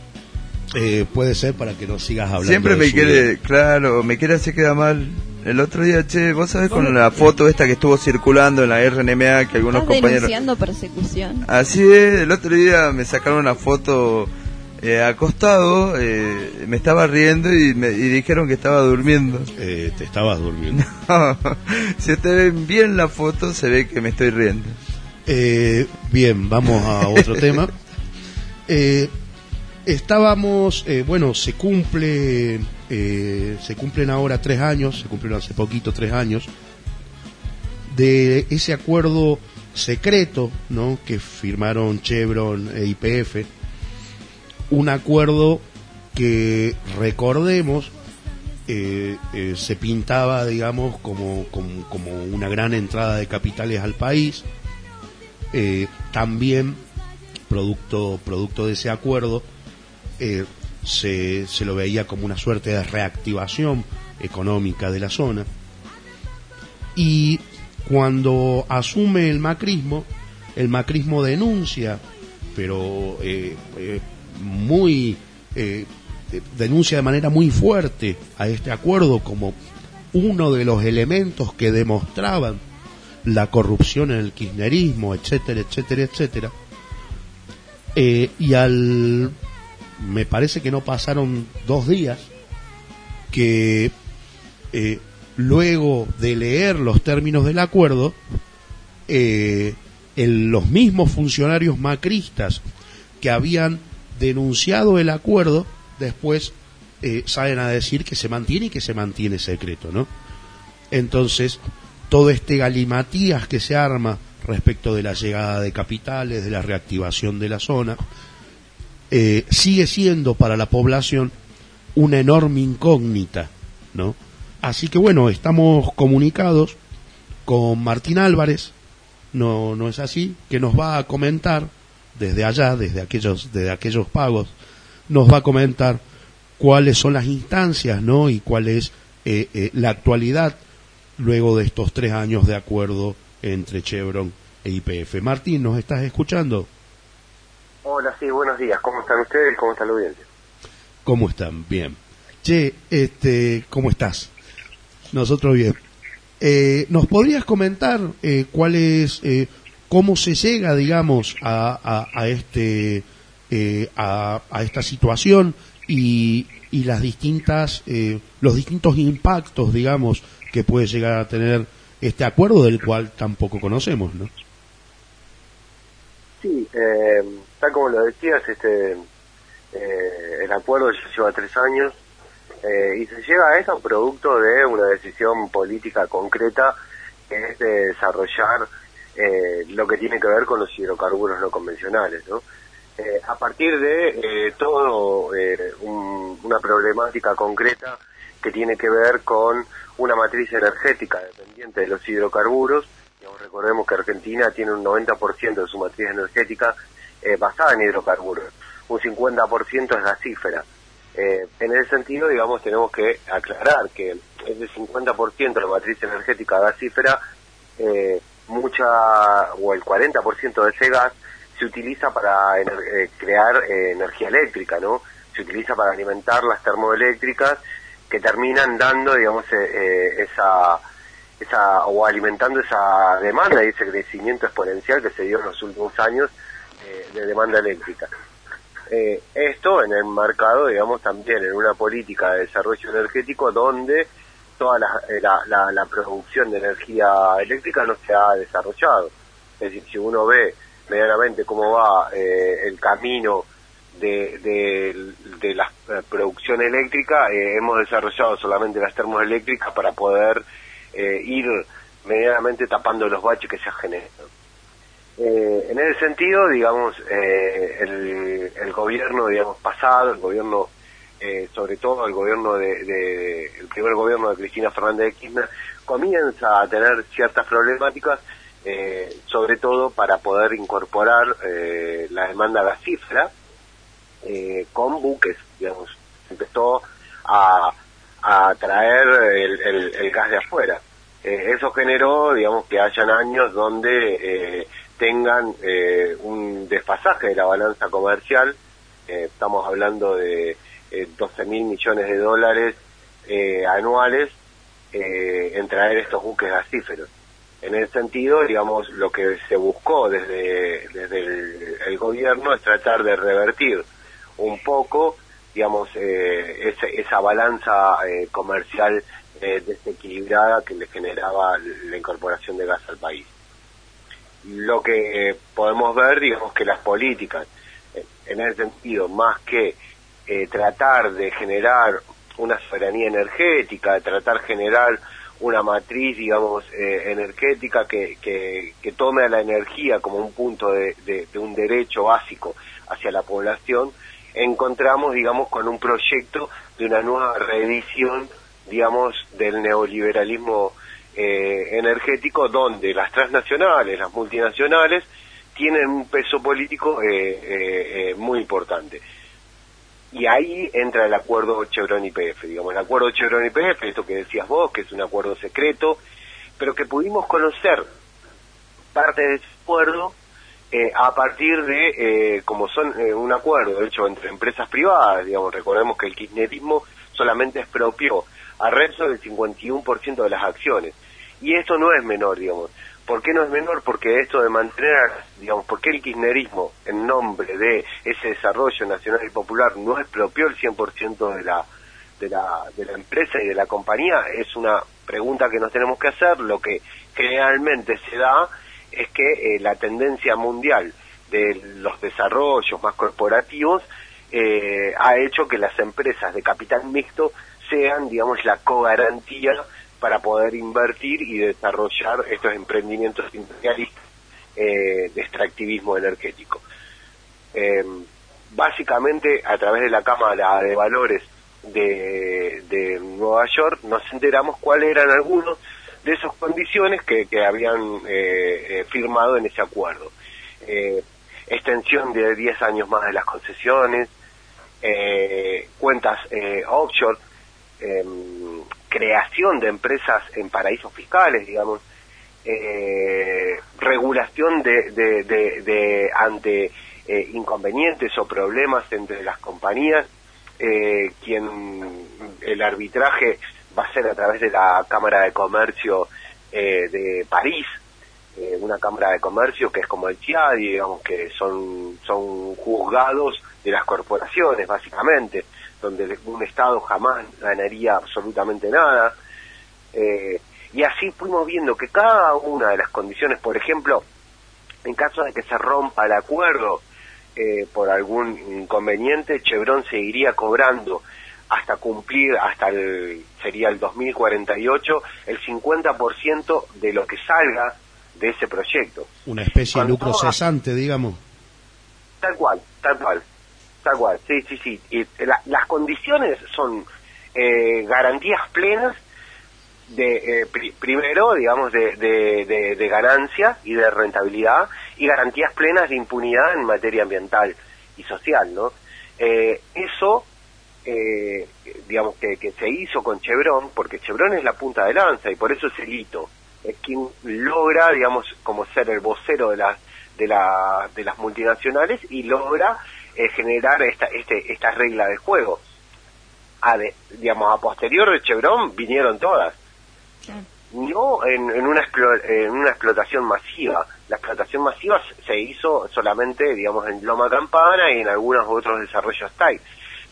Eh, puede ser para que no sigas hablando. Siempre me quiere, vida. claro, me quiere hacer quedar mal. El otro día, che, vos sabés con la foto esta que estuvo circulando en la RNMA que algunos Estás compañeros... denunciando persecución. Así es, el otro día me sacaron una foto eh, acostado, eh, me estaba riendo y me y dijeron que estaba durmiendo. Eh, te estabas durmiendo. si ustedes ven bien la foto, se ve que me estoy riendo. Eh, bien, vamos a otro tema. Eh, estábamos, eh, bueno, se cumple, eh, se cumplen ahora tres años, se cumplieron hace poquito tres años de ese acuerdo secreto, ¿no? Que firmaron Chevron e IPF, un acuerdo que recordemos eh, eh, se pintaba, digamos, como, como, como una gran entrada de capitales al país. También, producto, producto de ese acuerdo, se, se lo veía como una suerte de reactivación económica de la zona. Y cuando asume el macrismo, el macrismo denuncia, pero eh, eh, muy eh, denuncia de manera muy fuerte a este acuerdo como uno de los elementos que demostraban la corrupción en el kirchnerismo, etcétera, etcétera, etcétera. Y al me parece que no pasaron dos días que eh, luego de leer los términos del acuerdo, eh, el- los mismos funcionarios macristas que habían denunciado el acuerdo, después eh, salen a decir que se mantiene y que se mantiene secreto, ¿no? Entonces, todo este galimatías que se arma respecto de la llegada de capitales, de la reactivación de la zona, eh, sigue siendo para la población una enorme incógnita, ¿no? Así que bueno, estamos comunicados con Martín Álvarez, no, no es así, que nos va a comentar desde allá, desde aquellos, desde aquellos pagos, nos va a comentar cuáles son las instancias, ¿no? Y cuál es eh, eh, la actualidad luego de estos tres años de acuerdo entre Chevron e IPF. Martín, ¿nos estás escuchando? Hola, sí, buenos días. ¿Cómo están ustedes? ¿Cómo está la audiencia? ¿Cómo están? Bien. Che, este, ¿cómo estás? Nosotros bien. Eh, ¿Nos podrías comentar eh, cuál es, eh, cómo se llega, digamos, a, a, a este, eh, a, a esta situación y, y las distintas, eh, los distintos impactos, digamos, que puede llegar a tener este acuerdo del cual tampoco conocemos, ¿no? Sí, eh, tal como lo decías, este, eh, el acuerdo ya lleva tres años eh, y se llega a eso producto de una decisión política concreta que es de desarrollar eh, lo que tiene que ver con los hidrocarburos no convencionales, ¿no? Eh, a partir de eh, todo eh, un- una problemática concreta que tiene que ver con una matriz energética dependiente de los hidrocarburos recordemos que Argentina tiene un 90% de su matriz energética eh, basada en hidrocarburos, un 50% es gasífera. Eh, en ese sentido, digamos, tenemos que aclarar que ese 50% de la matriz energética gasífera, eh, mucha o el 40% de ese gas se utiliza para eh, crear eh, energía eléctrica, ¿no? Se utiliza para alimentar las termoeléctricas que terminan dando, digamos, eh, esa esa o alimentando esa demanda y ese crecimiento exponencial que se dio en los últimos años de demanda eléctrica. Eh, esto en el mercado, digamos, también en una política de desarrollo energético donde toda la, eh, la, producción de energía eléctrica no se ha desarrollado. Es decir, si uno ve medianamente cómo va eh, el camino de, de, la eh, producción eléctrica, hemos desarrollado solamente las termoeléctricas para poder eh, ir medianamente tapando los baches que se han generado. Eh, en ese sentido, digamos, eh, el, el gobierno, digamos, pasado, el gobierno, eh, sobre todo el gobierno de, de- el primer gobierno de Cristina Fernández de Kirchner, comienza a tener ciertas problemáticas, eh, sobre todo para poder incorporar eh, la demanda gasífera eh, con buques, digamos, empezó a, a traer el, el- el gas de afuera. Eso generó, digamos, que hayan años donde tengan eh, un desfasaje de la balanza comercial, eh, estamos hablando de eh, 12 mil millones de dólares eh, anuales eh, en traer estos buques gasíferos. En ese sentido, digamos, lo que se buscó desde, desde el, el gobierno es tratar de revertir un poco, digamos, esa, esa balanza comercial desequilibrada que le generaba la incorporación de gas al país. Lo que eh, podemos ver, digamos, que las políticas, eh, en ese sentido, más que eh, tratar de generar una soberanía energética, de tratar de generar una matriz, digamos, eh, energética que, que, tome a la energía como un punto de, de- de un derecho básico hacia la población, encontramos, digamos, con un proyecto de una nueva reedición, digamos, del neoliberalismo eh, energético, donde las transnacionales, las multinacionales, tienen un peso político eh, eh, eh, muy importante. Y ahí entra el acuerdo Chevron-YPF, digamos, el acuerdo Chevron-YPF, esto que decías vos, que es un acuerdo secreto, pero que pudimos conocer parte de ese acuerdo eh, a partir de, eh, como son eh, un acuerdo hecho entre empresas privadas, digamos, recordemos que el kirchnerismo solamente expropió a Repsol el 51% de las acciones. Y esto no es menor, digamos. ¿Por qué no es menor? Porque esto de mantener, digamos, ¿por qué el kirchnerismo, en nombre de ese desarrollo nacional y popular, no expropió el 100% de la, de, la, de la empresa y de la compañía? Es una pregunta que nos tenemos que hacer. Lo que generalmente se da es que eh, la tendencia mundial de los desarrollos más corporativos eh, ha hecho que las empresas de capital mixto sean, digamos, la cogarantía para poder invertir y desarrollar estos emprendimientos imperialistas eh, de extractivismo energético. Eh, básicamente, a través de la Cámara de Valores de, Nueva York, nos enteramos cuáles eran algunos de esas condiciones que, habían eh, eh, firmado en ese acuerdo. Eh, extensión de 10 años más de las concesiones, eh, cuentas offshore, em, creación de empresas en paraísos fiscales, digamos, eh, regulación de, de, de- ante eh, inconvenientes o problemas entre las compañías, eh, quien el arbitraje va a ser a través de la Cámara de Comercio eh, de París, eh, una Cámara de Comercio que es como el CIADI, digamos que son, son juzgados de las corporaciones, básicamente, donde un Estado jamás ganaría absolutamente nada. Eh, y así fuimos viendo que cada una de las condiciones, por ejemplo, en caso de que se rompa el acuerdo eh, por algún inconveniente, Chevron seguiría cobrando hasta cumplir, hasta el, sería el 2048, el 50% de lo que salga de ese proyecto. Una especie de lucro cesante, digamos. Tal cual, tal cual, tal cual, sí, sí, sí. Y la- las condiciones son eh, garantías plenas de eh, pri- primero, digamos, de, de, de- de ganancia y de rentabilidad y garantías plenas de impunidad en materia ambiental y social, ¿no? Eh, eso, eh, digamos, que, que se hizo con Chevron, porque Chevron es la punta de lanza y por eso es el hito, es quien logra, digamos, como ser el vocero de las de, la, de las multinacionales y logra eh, generar esta, este, esta regla de juego. A de- digamos, a posterior de Chevron vinieron todas no en, en una en una explotación masiva. La explotación masiva se- se hizo solamente, digamos, en Loma Campana y en algunos otros desarrollos TAI.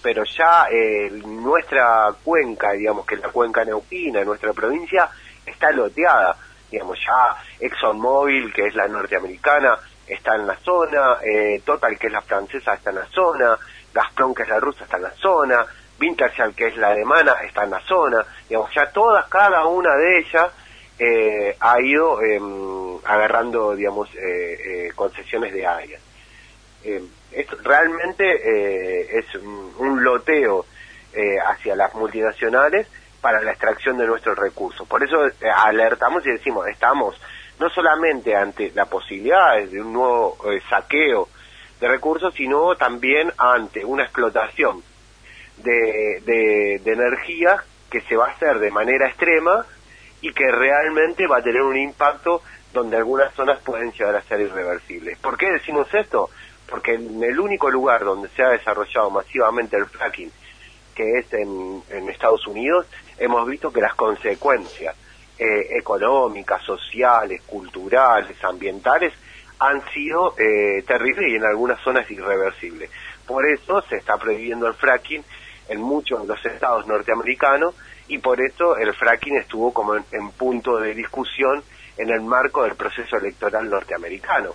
Pero ya eh, nuestra cuenca, digamos que la cuenca neuquina, nuestra provincia, está loteada. Digamos, ya ExxonMobil, que es la norteamericana, está en la zona, eh, Total, que es la francesa, está en la zona, Gazprom, que es la rusa, está en la zona, Wintershall, que es la alemana, está en la zona. Digamos, ya todas, cada una de ellas eh, ha ido em, agarrando, digamos, eh, eh, concesiones de área. Eh, esto realmente eh, es un, un loteo eh, hacia las multinacionales para la extracción de nuestros recursos. Por eso eh, alertamos y decimos, estamos no solamente ante la posibilidad de un nuevo eh, saqueo de recursos, sino también ante una explotación de, de, energía que se va a hacer de manera extrema y que realmente va a tener un impacto donde algunas zonas pueden llegar a ser irreversibles. ¿Por qué decimos esto? Porque en el único lugar donde se ha desarrollado masivamente el fracking, que es en Estados Unidos, hemos visto que las consecuencias eh, económicas, sociales, culturales, ambientales, han sido eh, terribles y en algunas zonas irreversibles. Por eso se está prohibiendo el fracking en muchos de los estados norteamericanos y por eso el fracking estuvo como en, en punto de discusión en el marco del proceso electoral norteamericano,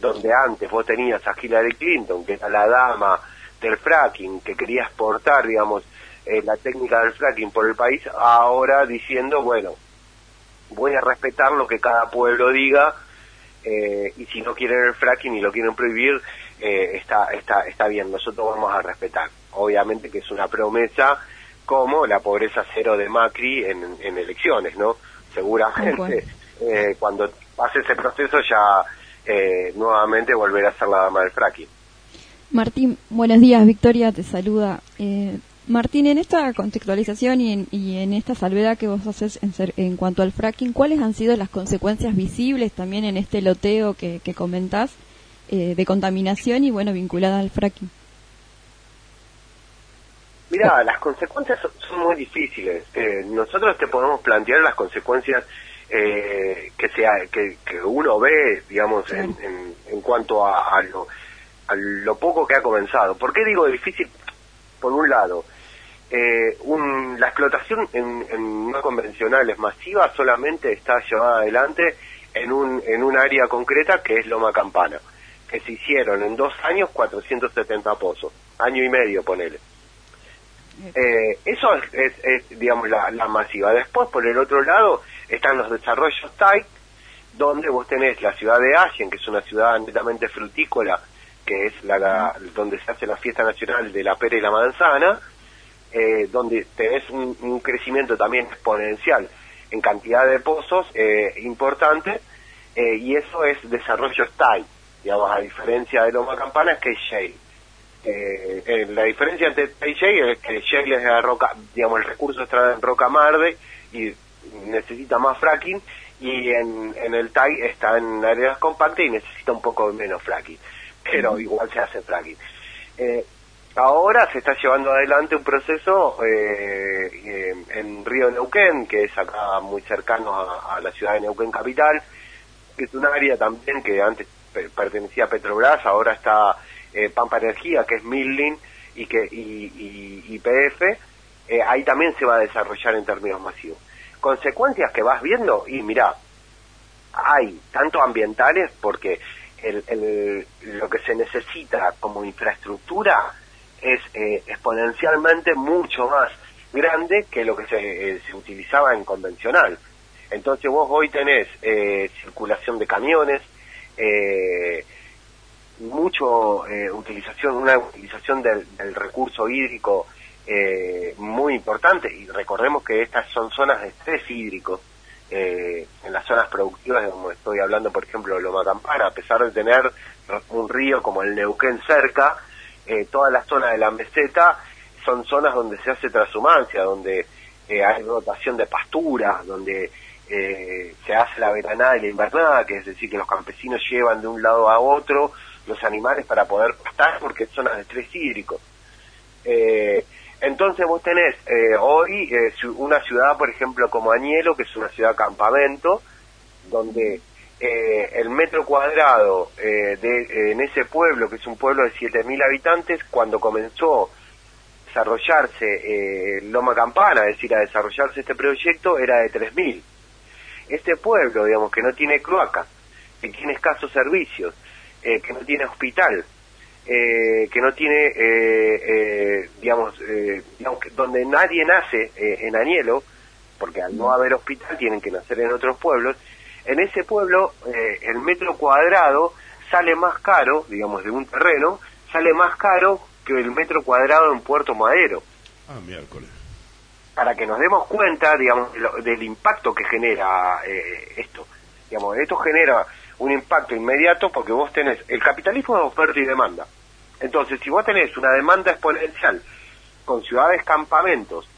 donde antes vos tenías a Hillary Clinton, que era la dama del fracking, que quería exportar, digamos, eh, la técnica del fracking por el país, ahora diciendo, bueno, voy a respetar lo que cada pueblo diga eh, y si no quieren el fracking y lo quieren prohibir, eh, está, está, está bien, nosotros vamos a respetar. Obviamente que es una promesa como la pobreza cero de Macri en, en elecciones, ¿no? Seguramente eh, cuando pase ese proceso ya eh, nuevamente volverá a ser la dama del fracking. Martín, buenos días, Victoria te saluda. Eh, Martín, en esta contextualización y en, y en esta salvedad que vos haces en, ser- en cuanto al fracking, ¿cuáles han sido las consecuencias visibles también en este loteo que, que comentás eh, de contaminación y bueno, vinculada al fracking? Mira, las consecuencias son, muy difíciles. Eh, nosotros te podemos plantear las consecuencias eh, que, sea, que, que uno ve, digamos, en, en, en cuanto a, a lo, a lo poco que ha comenzado. ¿Por qué digo difícil? Por un lado, eh, un- la explotación en, en no convencionales masiva solamente está llevada adelante en un, en un área concreta que es Loma Campana, que se hicieron en dos años 470 pozos, año y medio, ponele. Eh, eso es, es- es, digamos, la, la masiva. Después, por el otro lado, están los desarrollos TAI, donde vos tenés la ciudad de Allen, que es una ciudad netamente frutícola, que es la, la- donde se hace la fiesta nacional de la pera y la manzana, eh, donde tenés un, un crecimiento también exponencial en cantidad de pozos eh, importante, eh, y eso es desarrollo TAI, digamos, a diferencia de Loma Campana, es que es shale. Eh, la diferencia entre y shale es que shale es la roca, digamos, el recurso está en roca marde y necesita más fracking, y en, en el TAI está en áreas compactas y necesita un poco menos fracking, pero igual se hace fracking. Eh, ahora se está llevando adelante un proceso eh, eh, en Río Neuquén, que es acá muy cercano a, la ciudad de Neuquén capital, que es un área también que antes pe- pertenecía a Petrobras, ahora está eh, Pampa Energía, que es Milling y que y, y- PF, eh, ahí también se va a desarrollar en términos masivos. Consecuencias que vas viendo, y mira, hay tanto ambientales porque el, el- lo que se necesita como infraestructura es eh, exponencialmente mucho más grande que lo que se, eh, se utilizaba en convencional. Entonces vos hoy tenés eh, circulación de camiones, eh, mucho eh, utilización, una utilización del, del recurso hídrico eh, muy importante y recordemos que estas son zonas de estrés hídrico eh, en las zonas productivas como estoy hablando por ejemplo Loma Campana a pesar de tener un río como el Neuquén cerca eh, toda la zona de la meseta son zonas donde se hace transhumancia donde eh, hay rotación de pasturas donde eh, se hace la veranada y la invernada que es decir que los campesinos llevan de un lado a otro los animales para poder pastar porque es zonas de estrés hídrico. Eh, entonces vos tenés eh, hoy eh, una ciudad, por ejemplo, como Añelo, que es una ciudad campamento, donde eh, el metro cuadrado eh, de, eh, en ese pueblo, que es un pueblo de 7.000 habitantes, cuando comenzó a desarrollarse eh, Loma Campana, es decir, a desarrollarse este proyecto, era de 3.000. Este pueblo, digamos, que no tiene cloaca, que tiene escasos servicios, eh, que no tiene hospital, eh, que no tiene, eh, eh, digamos, eh, digamos donde nadie nace eh, en Anielo, porque al no haber hospital tienen que nacer en otros pueblos, en ese pueblo eh, el metro cuadrado sale más caro, digamos, de un terreno, sale más caro que el metro cuadrado en Puerto Madero Ah, miércoles. para que nos demos cuenta, digamos, lo- del impacto que genera eh, esto. Digamos, esto genera un impacto inmediato porque vos tenés, el capitalismo es oferta y demanda. Entonces, si vos tenés una demanda exponencial con ciudades campamentos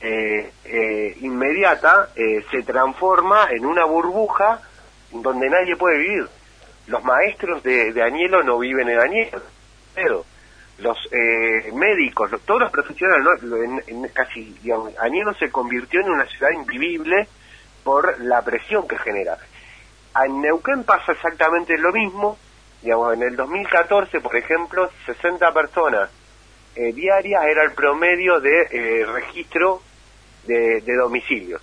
eh, eh, inmediata, eh, se transforma en una burbuja donde nadie puede vivir. Los maestros de, de Añelo no viven en Añelo. Pero los eh, médicos, los- todos los profesionales, ¿no? Casi, digamos, Añelo se convirtió en una ciudad invivible por la presión que genera. En Neuquén pasa exactamente lo mismo, digamos, en el 2014, por ejemplo, 60 personas eh, diarias era el promedio de eh, registro de, de domicilios.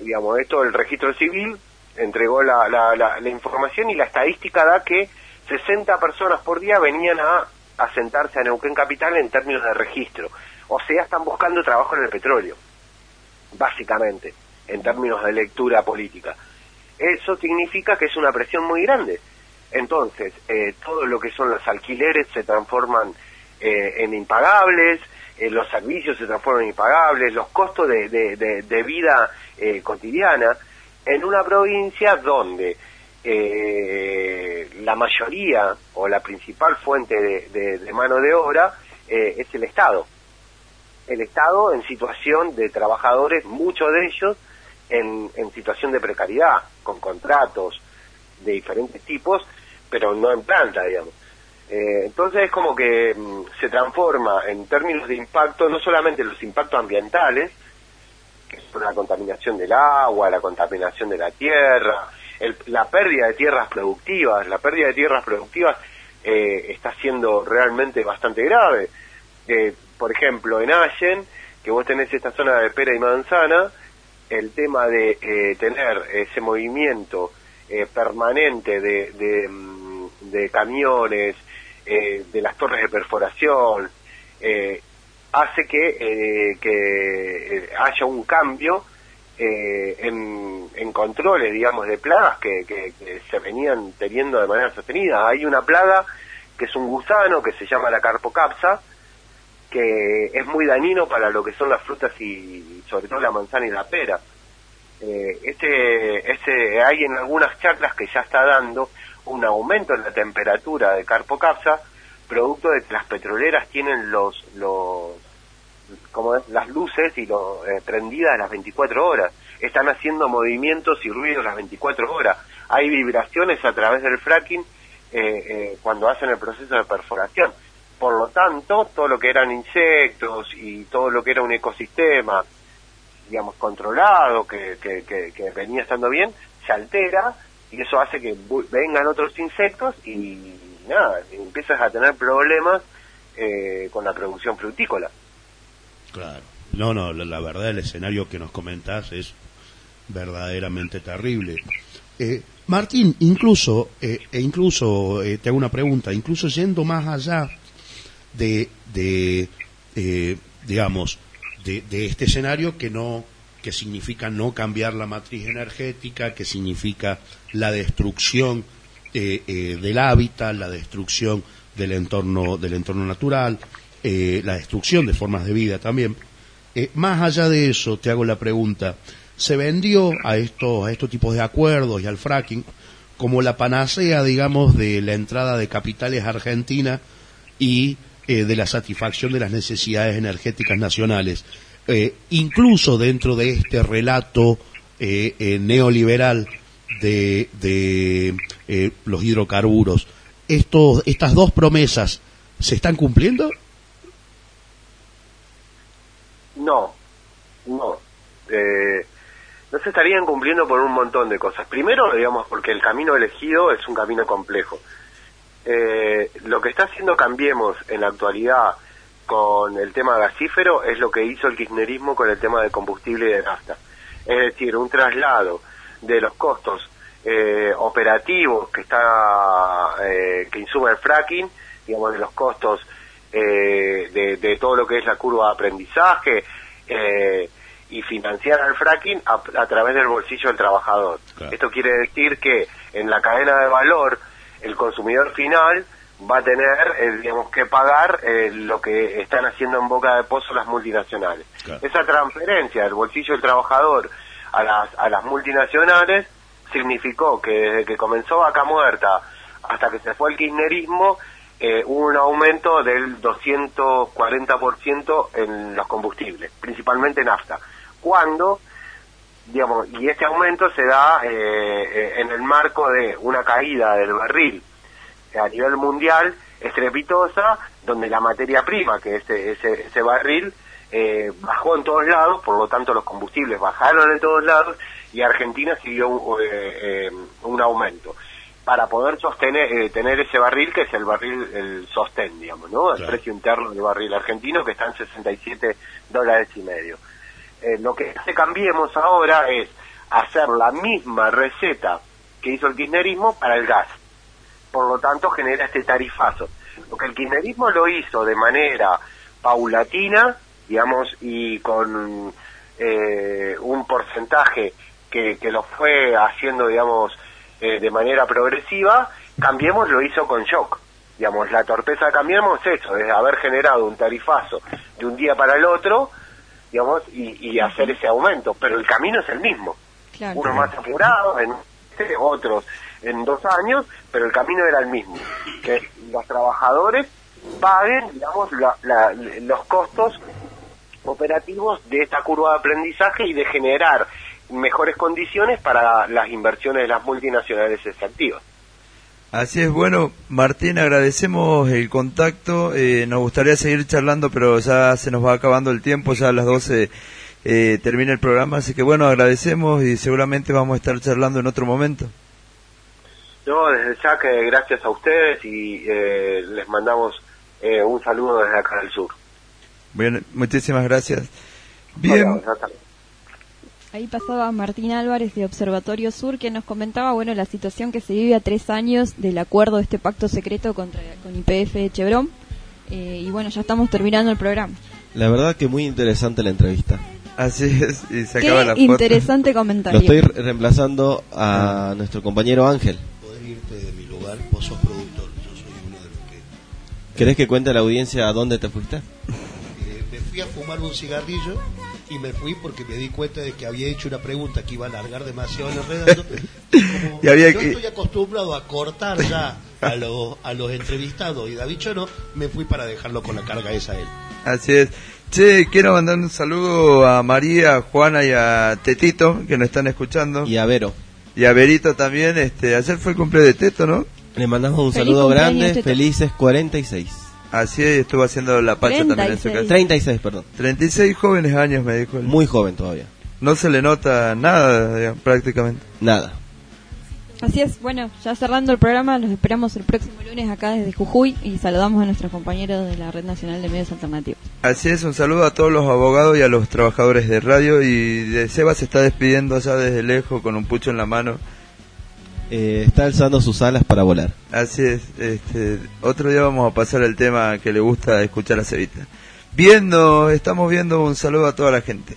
Digamos, esto el registro civil entregó la, la, la- la información y la estadística da que 60 personas por día venían a asentarse a Neuquén Capital en términos de registro. O sea, están buscando trabajo en el petróleo, básicamente, en términos de lectura política. Eso significa que es una presión muy grande. Entonces, eh, todo lo que son los alquileres se transforman eh, en impagables, eh, los servicios se transforman impagables, los costos de, de- de- vida eh, cotidiana, en una provincia donde eh, la mayoría o la principal fuente de mano de obra eh, es el Estado. El Estado en situación de trabajadores, muchos de ellos en, en situación de precariedad, con contratos de diferentes tipos, pero no en planta, digamos. Eh, entonces es como que mm, se transforma en términos de impacto, no solamente los impactos ambientales, que son la contaminación del agua, la contaminación de la tierra, el- la pérdida de tierras productivas, la pérdida de tierras productivas eh, está siendo realmente bastante grave. Eh, por ejemplo, en Allen, que vos tenés esta zona de pera y manzana, el tema de eh, tener ese movimiento eh, permanente de, de, mm, de camiones, eh, de las torres de perforación, eh, hace que, eh, que eh, haya un cambio en, en controles, digamos, de plagas que, que- que se venían teniendo de manera sostenida. Hay una plaga que es un gusano que se llama la carpocapsa, que es muy dañino para lo que son las frutas y sobre todo la manzana y la pera. Eh, este, este, hay en algunas charlas que ya está dando un aumento en la temperatura de carpocapsa, producto de que las petroleras tienen los, los como las luces y lo, eh, prendidas las 24 horas. Están haciendo movimientos y ruidos las 24 horas. Hay vibraciones a través del fracking eh, eh, cuando hacen el proceso de perforación. Por lo tanto, todo lo que eran insectos y todo lo que era un ecosistema, digamos, controlado, que, que, que venía estando bien, se altera y eso hace que vengan otros insectos y nada, empiezas a tener problemas eh, con la producción frutícola. Claro. No, no, la, la verdad el escenario que nos comentás es verdaderamente terrible. Eh, Martín, incluso, eh, e incluso, eh, te hago una pregunta, incluso yendo más allá de, de eh, digamos, de, de este escenario que no, que significa no cambiar la matriz energética, que significa la destrucción eh, eh, del hábitat, la destrucción del entorno, del entorno natural, eh, la destrucción de formas de vida también. Más allá de eso, te hago la pregunta, ¿se vendió a estos, a estos tipos de acuerdos y al fracking como la panacea, digamos, de la entrada de capitales a Argentina y de la satisfacción de las necesidades energéticas nacionales? Eh, incluso dentro de este relato eh, eh, neoliberal de, de eh, los hidrocarburos, estos, estas dos promesas se están cumpliendo? No, no. Eh, no se estarían cumpliendo por un montón de cosas. Primero, digamos, porque el camino elegido es un camino complejo. Eh, lo que está haciendo Cambiemos en la actualidad con el tema gasífero es lo que hizo el kirchnerismo con el tema de combustible y de nafta. Es decir, un traslado de los costos eh, operativos que está eh, que insume el fracking, digamos, de los costos eh, de, de todo lo que es la curva de aprendizaje eh, y financiar al fracking a, a través del bolsillo del trabajador. Esto quiere decir que en la cadena de valor el consumidor final va a tener, eh, digamos, que pagar eh, lo que están haciendo en boca de pozo las multinacionales. Esa transferencia del bolsillo del trabajador a las, a las multinacionales significó que desde que comenzó Vaca Muerta hasta que se fue el kirchnerismo, eh, hubo un aumento del 240% en los combustibles, principalmente nafta. Cuando, digamos, y este aumento se da eh, eh, en el marco de una caída del barril a nivel mundial estrepitosa, donde la materia prima, que ese, ese, ese barril, eh, bajó en todos lados, por lo tanto los combustibles bajaron en todos lados y Argentina siguió un, eh, eh, un aumento. Para poder sostener eh, tener ese barril que es el barril el sostén digamos no el precio interno del barril argentino que está en 67 dólares y medio. Lo que hace cambiemos ahora es hacer la misma receta que hizo el kirchnerismo para el gas por lo tanto genera este tarifazo lo que el kirchnerismo lo hizo de manera paulatina digamos y con eh, un porcentaje que, que lo fue haciendo digamos eh, de manera progresiva, Cambiemos lo hizo con shock. Digamos, la torpeza de Cambiemos es eso, es haber generado un tarifazo de un día para el otro, digamos, y, y hacer ese aumento, pero el camino es el mismo. Claro. Uno más apurado, en otros en dos años, pero el camino era el mismo, que los trabajadores paguen, digamos, la- la- los costos operativos de esta curva de aprendizaje y de generar mejores condiciones para las inversiones de las multinacionales extractivas. Así es, bueno, Martín, agradecemos el contacto. eh, nos gustaría seguir charlando, pero ya se nos va acabando el tiempo, ya a las 12 eh, termina el programa, así que bueno, agradecemos y seguramente vamos a estar charlando en otro momento. No, desde ya que gracias a ustedes y eh, les mandamos eh, un saludo desde acá del sur. Bien, muchísimas gracias. Bien, Hola, hasta luego. Ahí pasaba Martín Álvarez de Observatorio Sur que nos comentaba bueno la situación que se vive a tres años del acuerdo de este pacto secreto contra, con IPF de Chevron. Eh, y bueno, ya estamos terminando el programa. La verdad que muy interesante la entrevista. Así es, y se Qué interesante comentario. Lo estoy re- reemplazando a nuestro compañero Ángel. Vos sos productor, yo soy uno de los que... ¿Querés que cuente a la audiencia a dónde te fuiste? Eh, me fui a fumar un cigarrillo y me fui porque me di cuenta de que había hecho una pregunta que iba a alargar demasiado el enredando. Como Y había yo estoy acostumbrado a cortar ya a los, a los entrevistados y David yo no, me fui para dejarlo con la carga esa a él. así es. Che, quiero mandar un saludo a María, a Juana y a Tetito, que nos están escuchando. Y a Vero. Y a Verito también. Este, ayer fue el cumpleaños de Teto, ¿no? Le mandamos un Feliz saludo grande, Teto. felices 46. Así es, estuvo haciendo la pacha también en su 36. casa. 36, perdón. 36 jóvenes años, me dijo él. Muy joven todavía. No se le nota nada, digamos, prácticamente. Nada. Así es, bueno, ya cerrando el programa, los esperamos el próximo lunes acá desde Jujuy y saludamos a nuestros compañeros de la Red Nacional de Medios Alternativos. Así es, un saludo a todos los abogados y a los trabajadores de radio. Y de Seba se está despidiendo allá desde lejos con un pucho en la mano. Eh, está alzando sus alas para volar. Así es, este, otro día vamos a pasar el tema que le gusta escuchar a Cevita. Viendo, estamos viendo un saludo a toda la gente.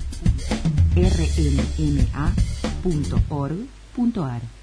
www.rnma.org.ar